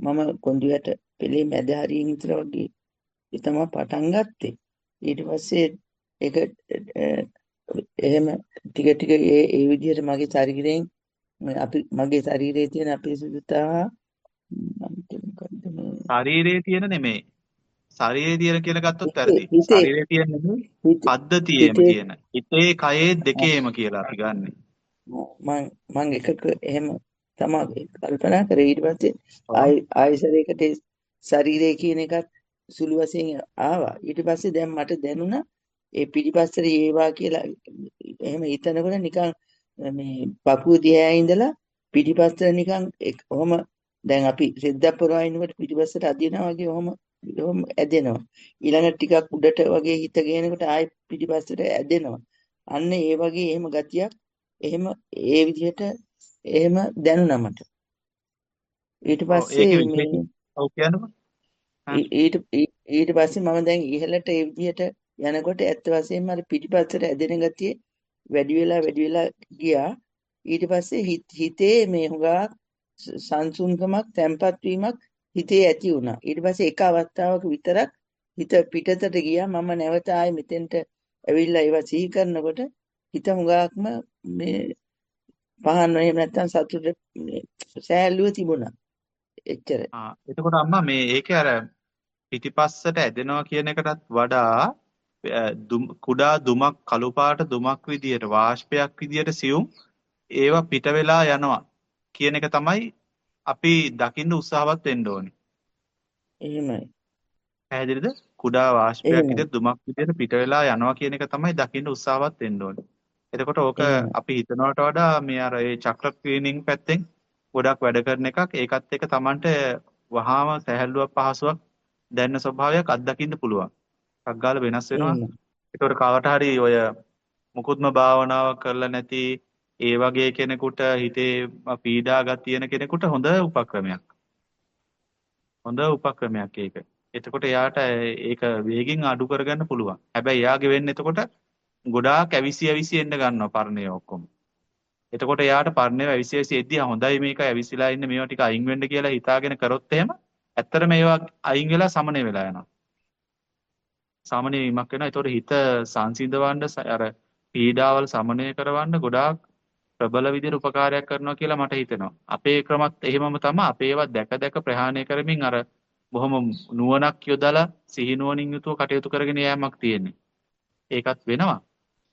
මම කොඳුයට පෙළේ මැද හරියෙන් විතර වගේ ඒ තමයි පටන් ගත්තේ ඊට පස්සේ ඒක එහෙම ටික ටික ඒ ඒ විදිහට මගේ ශරීරයෙන් අපි මගේ ශරීරයේ තියෙන මම මේ ශරීරයේ තියෙන නෙමෙයි. ශරීරයේ තියෙන කියලා ගත්තොත් වැරදි. ශරීරයේ තියෙන නෙමෙයි. පද්ධතියේම තියෙන. හිතේ කයේ දෙකේම කියලා අපි ගන්නෙ. මං මං එකක එහෙම තමයි කල්පනා කරේ. ඊට පස්සේ. ආයි ආයිසරයකට ශරීරය කියන එකත් සුළු වශයෙන් ආවා. ඊට පස්සේ දැන් මට දැනුණා ඒ පිටිපස්සට ඒවා කියලා. එහෙම හිතනකොට නිකන් මේ පපුව දිහා ඉඳලා පිටිපස්සට නිකන් ඔහම දැන් අපි රෙද්දක් පොරවා ඉන්නකොට පිටිපස්සට අදිනවා වගේ ඔහම ඔහම ඇදෙනවා. ඊළඟ ටිකක් උඩට වගේ හිත ගේනකොට ආයි පිටිපස්සට ඇදෙනවා. අන්න ඒ වගේ එහෙම ගතියක් එහෙම ඒ විදිහට එහෙම දැනුණා මට ඊට පස්සේ මේ ඔව් ඊට ඊට පස්සේ මම දැන් ඉහළට ඒ විදිහට යනකොට ඇත්ත වශයෙන්ම අර පිටිපස්සට ඇදෙන ගතිය වැඩි වෙලා වැඩි වෙලා ගියා. ඊට පස්සේ හිත- මේ හුඟක් ස- සංසුන්කමක් තැම්පත් වීමක් හිතේ ඇති වුණා. ඊට පස්සේ එක අවස්ථාවක විතරක් හිත පිටතට ගියා. මම නැවත ආයේ මෙතෙන්ට ඇවිල්ලා ඒවා සිහි කරනකොට හිත හුඟක්ම මේ පහන් එහෙම නැත්නම් සතුට සෑහලුව තිබුණා එච්චර ආ එතකොට අම්මා මේ ඒකේ අර පිටිපස්සට ඇදෙනවා කියන එකටත් වඩා කුඩා දුමක් කළු පාට දුමක් විදියට වාෂ්පයක් විදියට සියුම් ඒවා පිට වෙලා යනවා කියන එක තමයි අපි දකින්න උත්සාහවත් වෙන්න ඕනේ. එහෙමයි පැහැදිලිද? කුඩා වාෂ්පයක් විදියට දුමක් විදියට පිට වෙලා යනවා කියන එක තමයි දකින්න උත්සාහවත් වෙන්න ඕනේ. එතකොට ඕක අපි හිතනවට වඩා මේ අර ඒ චක්‍ර ක්ලීනින් පැත්තෙන් ගොඩක් වැඩ කරන එකක්. ඒකත් එක්ක Tamanට වහාම සැහැල්ලුවක් පහසුවක් දැනෙන ස්වභාවයක් අත්දකින්න පුළුවන්. ටක් ගාලා වෙනස් වෙනවා. එහෙමයි ඒකට කාට හරි ඔය මුකුත්ම භාවනාවක් කරලා නැති ඒ වගේ කෙනෙකුට හිතේ පීඩාවක් තියෙන කෙනෙකුට හොඳ උපක්‍රමයක්. හොඳ උපක්‍රමයක් ඒක. එතකොට එයාට ඒක වේගෙන් අඩු කරගන්න පුළුවන්. හැබැයි එයාගේ වෙන්නේ එතකොට ගොඩාක් ඇවිසි ඇවිසි එන්න ගන්නවා පරණේ ඔක්කොම. එතකොට එයාට පරණේව ඇවිසිසි එද්දී හොඳයි මේක ඇවිසිලා ඉන්න මේවා ටික අයින් වෙන්න කියලා හිතාගෙන කරොත් එහෙම ඇත්තටම ඒවා අයින් වෙලා සමනය වෙලා යනවා. සමනය වීමක් වෙනවා. ඒතකොට හිත සංසිඳවන්න අර පීඩාවල් සමනය කරවන්න ගොඩාක් ප්‍රබල විදිහට උපකාරයක් කරනවා කියලා මට හිතෙනවා. අපේ ක්‍රමත් එහෙමම තමයි. අපේ ඒවා දැක දැක ප්‍රහාණය කරමින් අර බොහොම නුවණක් යොදලා සිහිනුවණින් යුතුව කටයුතු කරගෙන යෑමක් තියෙන්නේ. ඒකත් වෙනවා.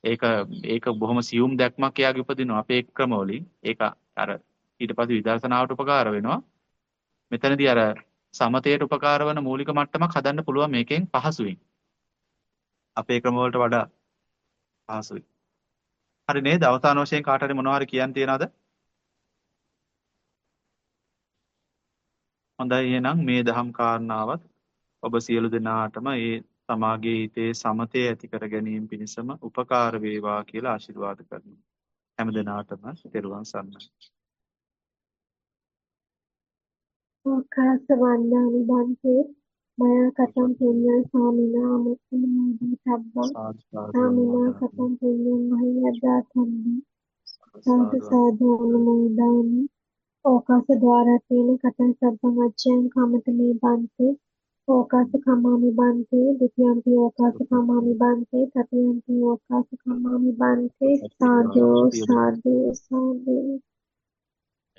ඒක ඒක බොහොම සියුම් දැක්මක් එයාගේ උපදිනවා අපේ ක්‍රමවලින්. ඒක අර ඊට පස්සේ විදර්ශනාවට උපකාර වෙනවා. මෙතනදී අර සමතයට උපකාර වන මූලික මට්ටමක් හදන්න පුළුවන් මේකෙන් පහසුවෙන්. අපේ ක්‍රමවලට වඩා පහසුයි. හරි නේද? අවසාන වශයෙන් කාට හරි මොනවා හරි කියන්න තියනවද? හොඳයි එහෙනම් මේ දහම් කාරණාවත් ඔබ සියලු දෙනාටම ඒ තමාගේ හිතේ සමතේ ඇති කර ගැනීම පිණිසම උපකාර වේවා කියලා ආශිර්වාද කරනවා. හැම දිනාටම තෙරුවන් සරණයි. ඕකාස වන්දානි බන්තේ. මයා කතම් පුඤ්ඤං සාමිනා මුක්ඛමෝදී සබ්බං සාදු සාදු සාමිනා කතම් පුඤ්ඤං මහියද්දා සම්බි සාදු සාදු අනුමෝදාමි. ඕකාස ద్వාරතේන කතං සබ්බං අච්ඡයන් කමතමේ බන්තේ ඕකාස කමාමි බන්තේ. ဒ ුතියම්පි ඕකාස කමාමි බන්තේ තතියම්පි ඕකාස කමාමි බන්තේ සාදු සාදු සාදු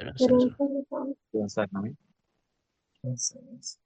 වෙනසක් පෙරේසන සරණයි. Yes, yes.